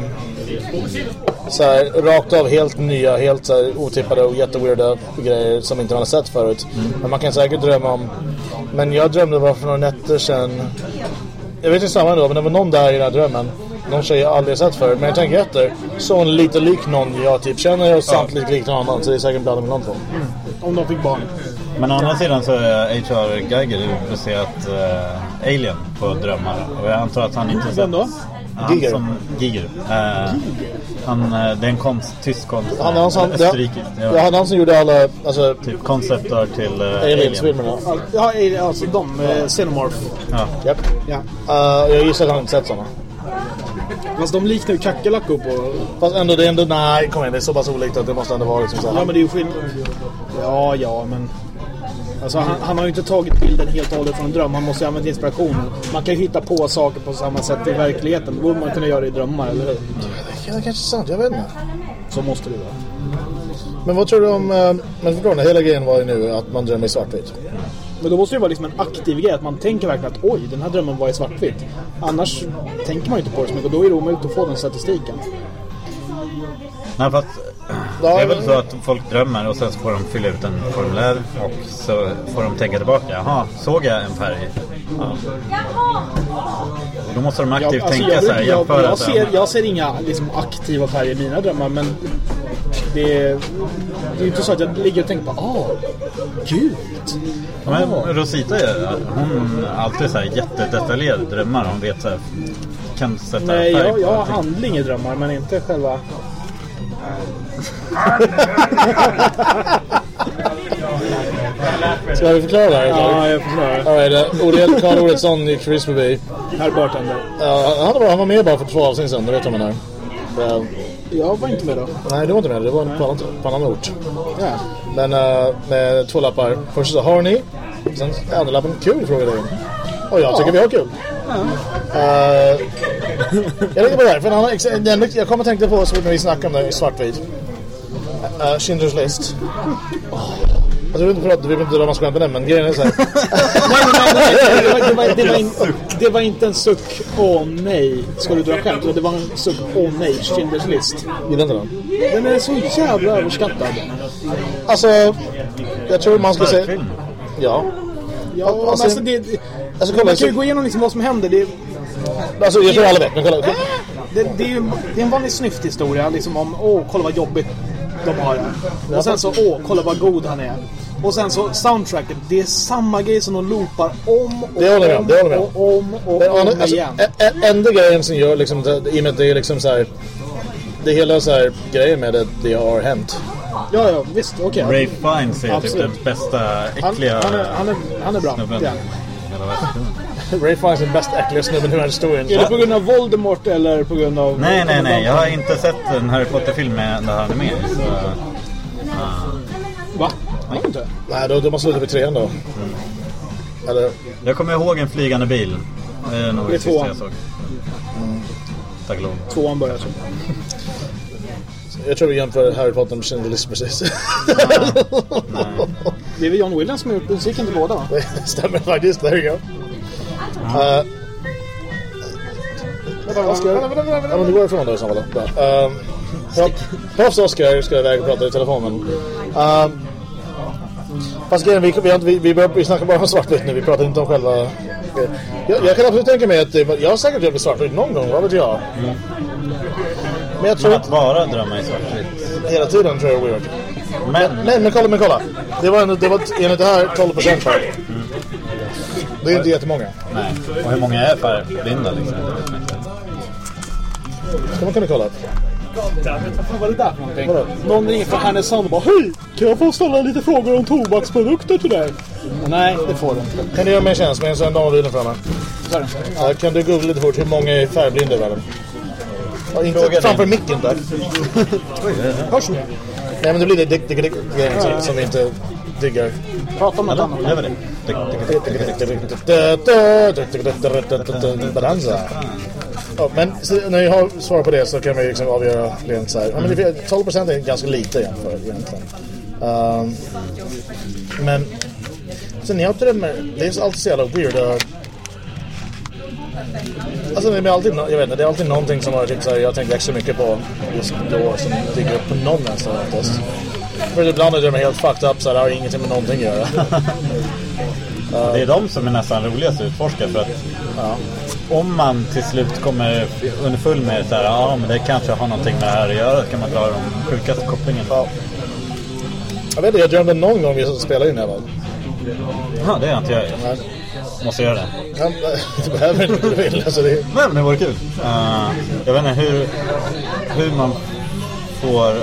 så här, rakt av helt nya, helt så här, otippade och jätteweirda grejer som inte man har sett förut. Men man kan säkert drömma om... Men jag drömde bara för några nätter sedan... Jag vet inte samma då, men det var någon där i den här drömmen. Någon tjej jag aldrig sett förut. Men jag tänker efter. Så hon lite lik någon jag typ känner och samt lite lik någon annan. Så det är säkert blandat med någon två. Om de fick barn. Men å andra sidan så är H.R. Geiger baserat uh, Alien på drömmar. Och jag antar att han inte sett... Vem då? Han Giger. Som, Giger. Eh, han, eh, det är en konst, tysk konstnär. Han, han, han, det, Österrikisk. ja, han, han som gjorde alla alltså, Typ konceptart till uh, Alien. Aliens-filmerna. Ja, ja, alltså de, eh, Xenomorph. Ja. Japp. Ja. Uh, jag gissar att han inte sett sådana. Fast de liknar ju kackerlackor på... Fast ändå, det är ändå, nej kom igen, det är så pass olikt att det måste ändå vara liksom så här. Ja, men det är ju skillnad. Ja, ja, men... Alltså, han, han har ju inte tagit bilden helt och hållet från en dröm. Han måste ju använda inspirationen. Man kan ju hitta på saker på samma sätt i verkligheten. Det borde man kunna göra i drömmar, eller hur? Ja, det kanske är sant, jag vet inte. Så måste det vara. Men vad tror du om, eh, men förstår ni, hela grejen var ju nu att man drömmer i svartvitt. Men då måste det ju vara liksom en aktiv grej. Att man tänker verkligen att oj, den här drömmen var i svartvitt. Annars tänker man ju inte på det så mycket. Och då är det omöjligt att få den statistiken. Nej, fast Ja, det är väl så att folk drömmer och sen så får de fylla ut en formulär och så får de tänka tillbaka. Jaha, såg jag en färg? Ja. Och då måste de aktivt Jag, alltså, tänka jag, så här, jag, jag, ser, jag ser inga liksom, aktiva färger i mina drömmar. Men det är, det är ju inte så att jag ligger och tänker på ah, gult. Men Rosita, är- hon alltid så här jättedetaljerade drömmar. Hon vet så här, kan sätta Nej, färg jag, jag har handling i drömmar men inte själva... Ska vi förklara det här? Ja, jag förklarar. All right, uh, Olle- Carl Olofsson gick precis förbi. Herr bartender. Ja, han, var, han var med bara för två avsnitt sedan, det vet man här. Uh, Jag var inte med då. nej, du var inte med. Det var på, annat, på en annan ort. Ja. Men uh, med två lappar. Först så har ni. Sen andra lappen kul jag. Och jag tycker vi har kul. Uh, jag lägger på det här. För en annan, jag kommer att tänka på så när vi snackar om det i svartvit. Uh, Schindler's list. Alltså, vi vill inte prata, med den, men grejen är så här. Nej, nej, nej, nej. Det, var, det, var, det, var in, det var inte en suck, åh nej, ska du dra skämt? Det var en suck, åh nej, Schindler's list. Gillar inte den? Den är så jävla överskattad. Alltså, jag tror man ska säga... Ja. Ja, Alltså, men alltså, det, Alltså kolla, man kan ju så, gå igenom liksom vad som händer. Det, alltså jag tror alla vet, men kolla. det, det, är, ju, det är en vanlig snyfthistoria liksom om åh, kolla vad jobbigt de har. Och sen så åh, kolla vad god han är. Och sen så soundtracket, det är samma grej som de loopar om och Det håller om, om det håller jag med och om och Men, om alltså, igen. enda grejen som gör liksom, det- i och med att det är liksom så här. Det hela så här grejen med det, det har hänt. Ja, ja, visst, okej. Ray Fiennes är typ Absolut. den bästa Han, äckliga han, är, han, är, han är bra. snubben. Ja. Ray Fiennes är den bäst äckliga snubben i hela historien. Är det på grund av Voldemort eller på grund av... Nej, nej, nej. Jag har inte sett en Harry Potter-film med- där han är med. Så, Va? Har du inte? Nej, då, då måste sluta vid trean då. Eller, jag kommer ihåg en flygande bil. Det är nog Det sista jag såg. Tack och lov. Tvåan börjar så. jag tror vi jämför Harry Potter med Schindler's List precis. Det är väl John Williams som har gjort musiken till båda va? Det stämmer faktiskt, there you go. Uh, Ja, men du går ifrån då i så fall. Bra. Um, Proff- Proffs Oscar ska iväg och prata i telefonen. Um, fast grejen, vi, vi, vi, vi, börjar, vi snackar bara om svartvitt nu, vi pratar inte om själva... Jag, jag kan absolut tänka mig att jag har säkert jobbat svartvitt någon gång, vad vet jag? Men jag tror Men att inte bara drömma i svartvitt. hela tiden tror jag är weird. Men, Nej, men kolla, men kolla. Det var, en, det var enligt det här 12% för. Det är inte jättemånga. nej. Och hur många är liksom? Vet man inte. Ska man kunna kolla? Vad var det där för någonting? Vadå? Någon ringer från Härnösand och bara Hej! Kan jag få ställa lite frågor om tobaksprodukter till dig? Nej, det får du inte. Kan du göra mig en tjänst med en sån dammobilen framme? Ja, kan du googla lite fort hur många är färgblinda i världen? Ja, inte Fråga framför din. micken tack. Hörs ni? Nej men det blir det dick dick dick som- som vi inte diggar. Prata om något annat. Gör vi det? Balanza. Ja, men när jag har svar på det så kan vi liksom avgöra rent så här. Ja, men det, 12% är ganska lite jämfört egentligen. Um, men sen jag drömmer, det är alltid så jävla weird. Uh, alltså det är alltid, jag vet inte, det är alltid någonting som har typ så här, jag tänker extra mycket på just då som dyker upp på någon nästan oftast. För ibland är de helt fucked up så här, det har ingenting med någonting att göra. Det är de som är nästan roligast att utforska för att om man till slut kommer underfull med så här, ja men det kanske har någonting med det här att göra, så kan man dra de sjukaste kopplingarna. Ja. Jag vet inte, jag drömde någon gång vi spelade in här va? Ja, det är inte jag. Nej. Måste göra det. Ja, Det behöver inte du vill. Alltså det, Nej, men det vore kul. Uh, jag vet inte hur, hur man får...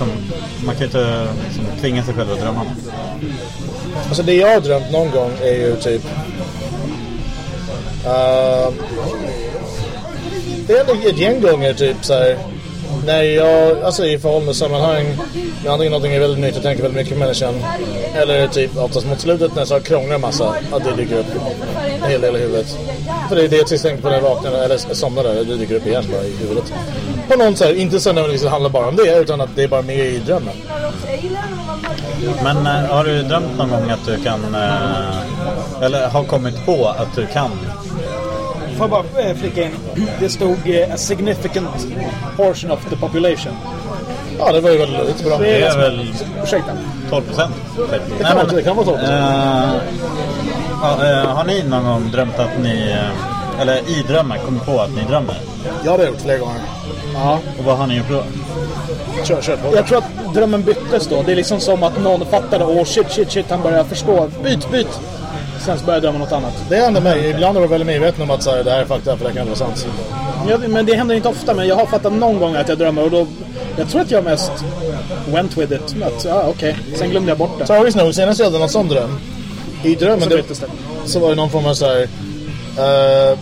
Liksom, man kan ju inte liksom, tvinga sig själv att drömma. alltså det jag har drömt någon gång är ju typ... Uh, det är ändå ett gäng gånger typ så här. När jag, alltså i förhållandesammanhang, med antingen någonting är väldigt nytt och tänker väldigt mycket på människan. Eller typ oftast mot slutet när jag krånglar en massa, att det dyker upp en hel del i huvudet. För det är det jag tänker på när jag vaknar, eller somnar där, det dyker upp igen bara i huvudet. På någon så här, inte så nödvändigtvis det handlar bara om det, utan att det är bara med i drömmen. Men eh, har du drömt någon gång att du kan... eh, eller har kommit på att du kan? Får jag bara eh, flika in? Det stod a significant portion of the population. Ja, det var ju väldigt lite bra. Det är väl Ursäkta. 12 procent? Det kan, vara- det kan vara 12 har ni någon gång drömt att ni... eller i drömmen kommit på att ni drömmer? Jag har det gjort flera gånger. Ja. Och vad har ni gjort då? Kör, kör på. Jag tror att drömmen byttes då. Det är liksom som att någon fattade. Åh shit, shit, shit. Han börjar förstå. Byt, byt. Sen så börjar jag drömma något annat. Det händer mig. Ibland är jag väldigt medveten om att så här, det här är fakta för det kan inte vara sant. Ja, men det händer inte ofta. Men jag har fattat någon gång att jag drömmer. Och då Jag tror att jag mest went with it. Men Att, ja, okej. Sen glömde jag bort det. Tragiskt nog, senast jag hade någon sån dröm. I drömmen Så det, så var det någon form av så här... eh,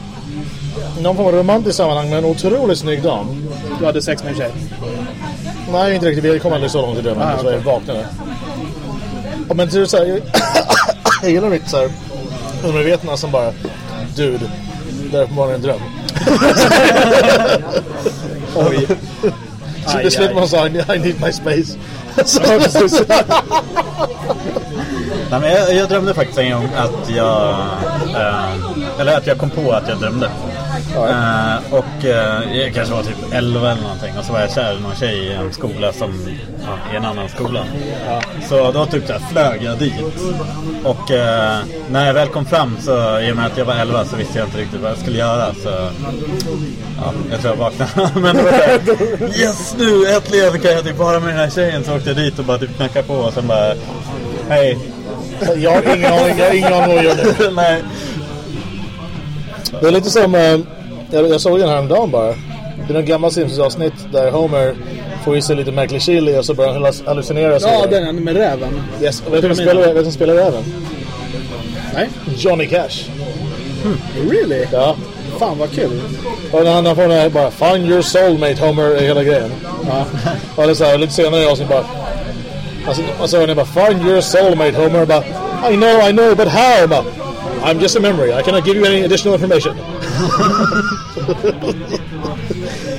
någon form av romantiskt sammanhang med en otroligt snygg dam. Du hade sex med en tjej. Nej, inte riktigt. Vi kom aldrig så långt i drömmen. Ah, så jag vaknade. Ja, men så här, jag, gillar mitt så här undermedvetna som bara... Dude, det är uppenbarligen en dröm. Oj. Så det slut man sa, I need my space. så, Nej, men jag, jag drömde faktiskt en gång att jag... Eh, eller att jag kom på att jag drömde. Eh, och eh, jag kanske var typ 11 eller någonting. Och så var jag kär i någon tjej i en skola som... Ja, i en annan skola. Så då typ så här flög jag dit. Och eh, när jag väl kom fram så, i och med att jag var 11 så visste jag inte riktigt vad jag skulle göra. Så ja, jag tror jag vaknade. Men det var här, yes nu äntligen kan jag typ vara med den här tjejen. Så åkte jag dit och bara typ knackade på och sen bara... Hej, jag har ingen aning, jag har ingen aning vad jag gör nu. Nej. Det är lite som... jag, jag såg den häromdagen bara. Det är någon gammal Simpsons-avsnitt där Homer får i sig lite märklig chili och så börjar han halluc- hallucinera. Ja, den med räven. Yes. Och vet du vem som spelar, vet du vem som spelar även? Nej. Johnny Cash. Really? Ja. Fan vad kul. Och när han får den här bara Find your soulmate Homer är hela grejen. Ja. Och det är så här, lite senare i avsnittet bara... Alltså, och så hör ni bara Find your soulmate Homer. Bara, I know, I know, but how? Bara, I'm just a memory. I cannot give you any additional information.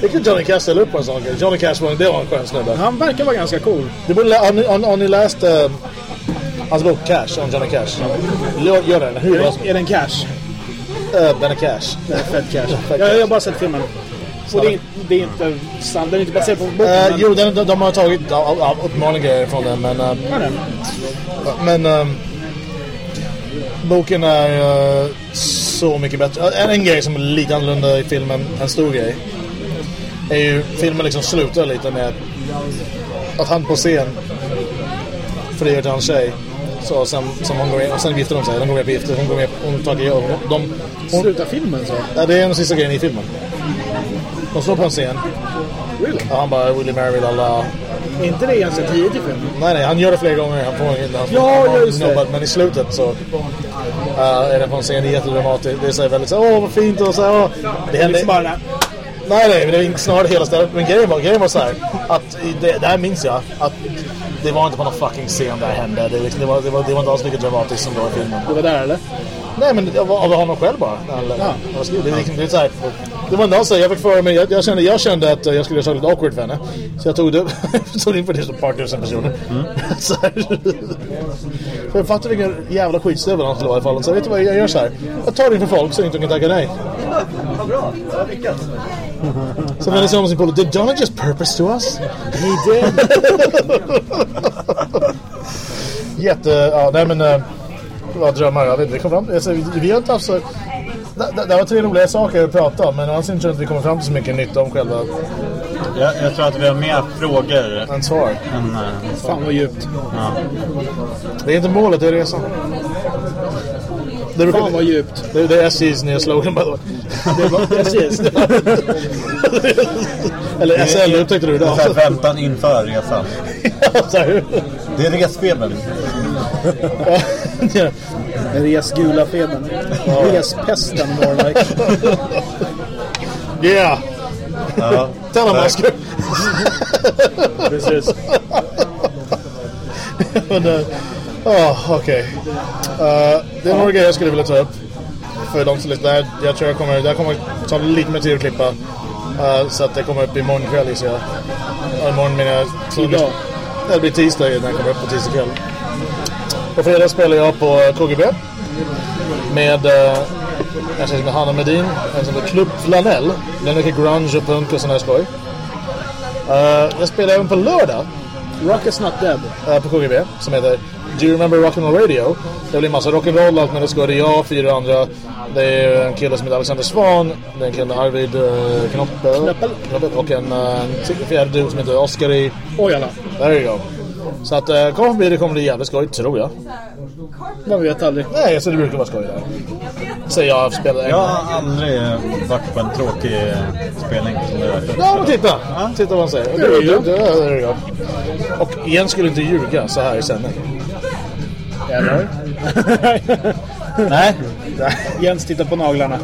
Det kan Johnny Cash ställa upp på en sån grej. Johnny Cash var, det var en skön snubbe. Han verkar vara ganska cool. Du borde, har, ni, har, har ni läst uh, hans bok Cash om Johnny Cash? Gör, gör den. Hur Är är den cash? uh, Den är Cash. Den är fett cash. Fett Jag, har bara sett filmen. Och det är, det är inte sant. Den är inte baserad på boken. Uh, men- jo, den, de, de har tagit ja, ja, grejer från den, men... Uh, Ja, den. men um, boken är uh, så mycket bättre. En, en grej som är lite annorlunda i filmen, en stor grej, är ju filmen liksom slutar lite med att han på scen friar till hans tjej. Så sen, som hon går in, och sen gifter de sig. De går med på gifter. Hon går med, hon tar de, hon, Slutar filmen så? ja, Det är den sista grejen i filmen. De står på en scen. Really? Och han bara, Will you marry me, lalla. Är inte det ganska tidigt i filmen? Nej, nej, han gör det flera gånger. Han får inte han Ja, han just det. nobbat, Men i slutet så uh, är det på en scen det är jättedramatiskt. Det är så väldigt så åh vad fint och så här, åh. Det händer... Liksom bara... Nej, nej, men det är inte snarare hela stället. Men grejen var, grejen var så här, att det, det här minns jag, att det var inte på någon fucking scen där det hände. Det, liksom- det, var, det, var, det var inte alls lika dramatiskt som det var i filmen. Du var där eller? Nej, men det av honom själv bara. Eller, Ja. det, är liksom, det, är så här, det var en dag så jag fick för mig, jag, jag, kände, jag kände att jag skulle göra saker lite awkward för henne. Så jag tog, det, tog in för det som ett par tusen personer. så här. För jag fattar vilken jävla skitstövel han skulle vara i fallet. Så vet du vad, jag gör så här. Jag tar in för folk så inte de kan tacka nej. Så vänder sig om sin polare. Did Donna just purpose to us? He did. Jätte... Ja, nej men... Äh, vad drömmar. Jag vet inte. Vi kom fram... Alltså, vi har inte haft så... Det, det, det var tre roliga saker att prata om, men annars tror jag inte vi kommer fram till så mycket nytta om själva Jag, jag tror att vi har mer frågor än svar. än... eh, Fan vad djupt. ja. Det är inte målet, det är resan. Det, brukar, Fan vad djupt. det, det är SJs nya slogan, by the way. Det precis. Eller SL, upptäckte du Det idag. här väntan inför resan. Så här. Det är resfebern. Ja. Res gula febern. Respesten more like. Yeah! Ja. Tell him, Oscar. Precis. Men, uh, oh, okej. Eh, det är några grejer jag skulle vilja ta upp. För de som lyssnar. Jag tror jag kommer, det kommer ta lite mer tid att klippa. Eh, så att det kommer upp imorgon kväll gissar jag. Uh, imorgon menar jag... så- Idag. Det blir tisdag när den kommer upp på tisdag kväll. På fredag spelar jag på KGB. Med uh, jag säger med Hanna Medin. En som heter Club Flanell. Den mycket grunge och punk och sån här skoj. Eh, jag spelar även på lördag Rock is not dead. eh, på KGB som heter Do you remember Rock'n'Roll Radio? Det blir massa rock'n'roll, allt men det ska det jag och fyra andra. Det är en kille som heter Alexander Svan, det är en kille med Arvid uh, Knoppe, Knoppel. Och en, en fjärde dude som heter Oskar i... Oj alla. There you go. Så att uh, kom förbi, det kommer bli jävligt skoj, tror jag. Man vet aldrig. Nej, så det brukar vara skoj där. Säger jag, spelar en Jag har aldrig varit på en tråkig eh, spelning som gjort. Ja, men titta! Titta vad han säger. Det är ju. där är jag. Och igen skulle inte ljuga så här i sändning. Eller? Nej, Jens tittar på naglarna.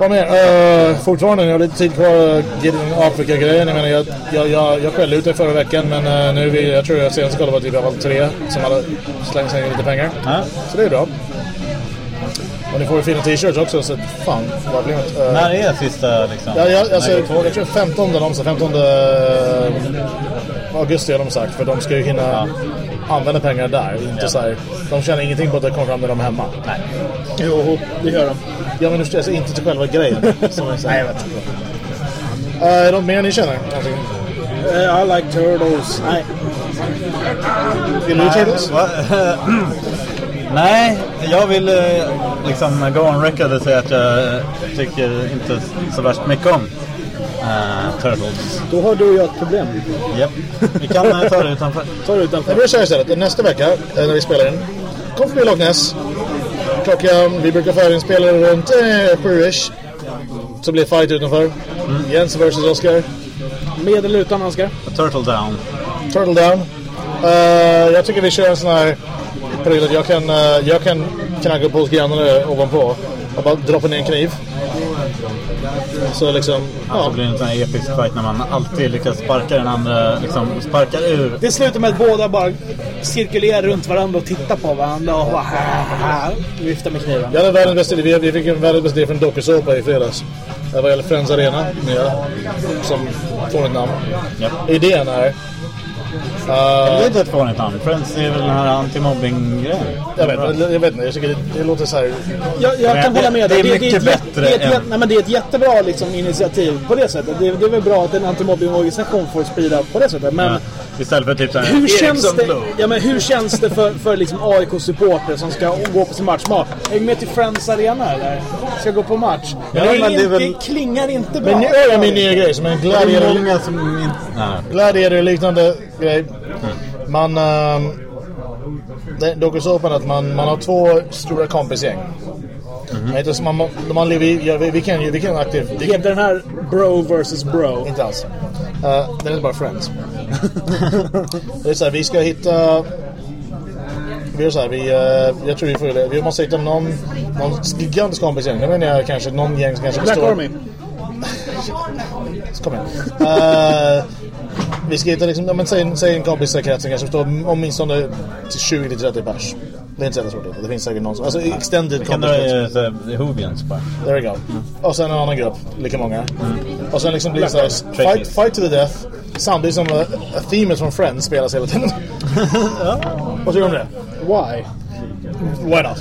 Kom igen. Uh, fortfarande, jag har lite tid kvar in Afrika-grejen. Jag menar, jag, jag, jag, jag skällde ut dig förra veckan, men uh, nu vill jag tror jag senast kollade var typ var tre som hade slängt sig lite pengar. Ja. Så det är bra. Och ni får ju fina t-shirts också, så fan vad grymt. Uh, när är sista liksom? Ja, jag, alltså, jag tror 15 de sa 15 eh, augusti har de sagt för de ska ju hinna använda pengar där. Inte Ja. så här, de tjänar ingenting på att det kommer fram när de är hemma. Nej. Jo, det gör de. Ja men alltså, inte till själva grejen. Som jag säger. Nej, jag vet inte. Uh, är det mer ni känner? Någonting? Uh, I like turtles. Nej. Vill du Turtles? Nej, jag vill eh, liksom go on record och säga att jag tycker inte så värst mycket om eh, Turtles. Då har du och jag ett problem. Japp. Vi kan eh, ta det utanför. Ta det utanför. vill säga istället, nästa vecka eh, när vi spelar in kommer förbi Loch Ness. Klockan, vi brukar förinspela runt eh, sju-ish. Så blir fight utanför. Jens versus Oscar. Med eller utan handskar? Turtle down. Turtle down. Eh, jag tycker vi kör en sån här att jag kan, uh, jag kan knacka på hos grannarna ovanpå och bara droppa ner en kniv. Så liksom, Så ja. blir det en sån här episk fight när man alltid lyckas sparka den andra, liksom sparkar ur. Det slutar med att båda bara cirkulerar runt varandra och tittar på varandra och bara viftar med kniven. Jag hade världens bästa idé, vi fick en världens bästa idé från dokusåpa i fredags. Det gäller Friends Arena, nya, som får ett namn. Japp. Idén är... Det är ett fånigt namn. Friends är väl den här antimobbing-grejen? jag, vet, jag vet inte, jag tycker det, det låter så här... Jag, jag kan det- hålla med det är dig. mycket jä- bättre det är ett, än- nej, men det är ett jättebra liksom, initiativ på det sättet. Det, det är väl bra att en antimobbingorganisation får sprida på det sättet. Men Ja. Istället för typ såhär hur, känns det, ja, men hur känns det för, för liksom AIK-supporter som ska gå på sin match? Är du med till Friends Arena eller? Ska gå på match? Ja, det, är men det är inte, väl- klingar inte bra. Men nu gör jag min nya grej som en Det är gladiator, gladiator-liknande grej. Man... Um, det- dokusåpan att man, man har två stora kompisgäng. Men inte som man, man lever ja, vi, vi kan ju, vi kan aktivt... Vi kan, Heter den här Bro vs Bro? Inte alls. Uh, den är bara Friends. det är så här, vi ska hitta... Vi är så här, vi, uh, jag tror vi får Vi måste hitta någon, någon gigantisk kompisgäng. Nu menar jag kanske någon gäng som kanske Black består... Army? Kom igen. Uh, vi ska hitta liksom, men säg, säg en kompiskrets som kanske består åtminstone till 20-30 pers. Det är inte så jävla svårt. Det finns säkert någon som... Alltså extended Kan kompiskrets. du säga Hoovians bara? There we go. Och sen en annan grupp, lika många. Och sen liksom blir det så här, Tricky. fight, fight to the death. Samtidigt som uh, themet från Friends spelas hela tiden. Vad tycker du om det? Why? Why not?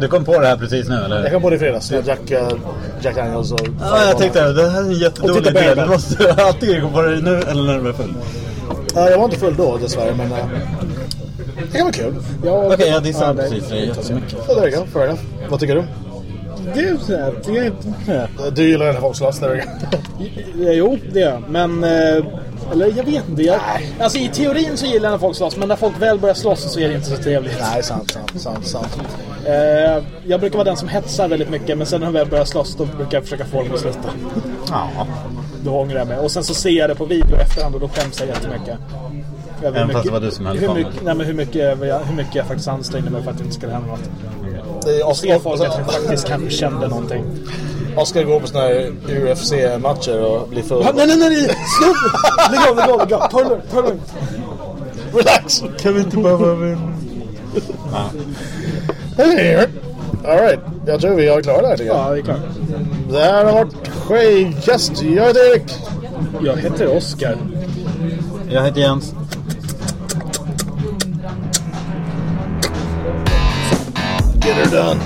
Du kom på det här precis nu eller? Jag kom på det i fredags. när Jack, uh, Jack Daniels och... Ja, jag tänkte det här är en Och jättedålig idé. Du måste antingen gå på det nu eller när du är full. Uh, jag var inte full då dessvärre, men... Uh, det kan vara kul. Ja, Okej, jag dissar ja, det- precis det jättemycket. There you go, fair enough. Vad tycker du? Det är inte... Du gillar you go. Ja, Jo, det gör jag. Men... eh, Eller jag vet inte. Jag, alltså i teorin så gillar jag när folk slåss. Men när folk väl börjar slåss så är det inte så trevligt. Nej, sant, sant, sant, sant. Eh, jag brukar vara den som hetsar väldigt mycket. Men sen när jag väl börjar slåss då brukar jag försöka få dem att sluta. Ja. Då ångrar jag mig. Och sen så ser jag det på video efterhand och då skäms jag jättemycket. Över Även fast det var du som höll hur mycket, nej, men hur, mycket, hur mycket jag faktiskt ansträngde mig för att det inte skulle hända något. Det är Och se folk att jag Oscar, faktiskt kanske kände någonting. Oscar går på såna här UFC-matcher och blir full. Nej, nej, nej! nej. Sluta! Lägg av, lägg av, lägg av. Ta det lugnt, ta det lugnt. Relax! Kan vi inte bara vara vän? Alright, jag tror vi är klara där tycker jag. Ja, det är klart. Det här har varit Skitgäst. Jag heter Erik. Jag heter Oskar. Jag heter Jens. Get her done.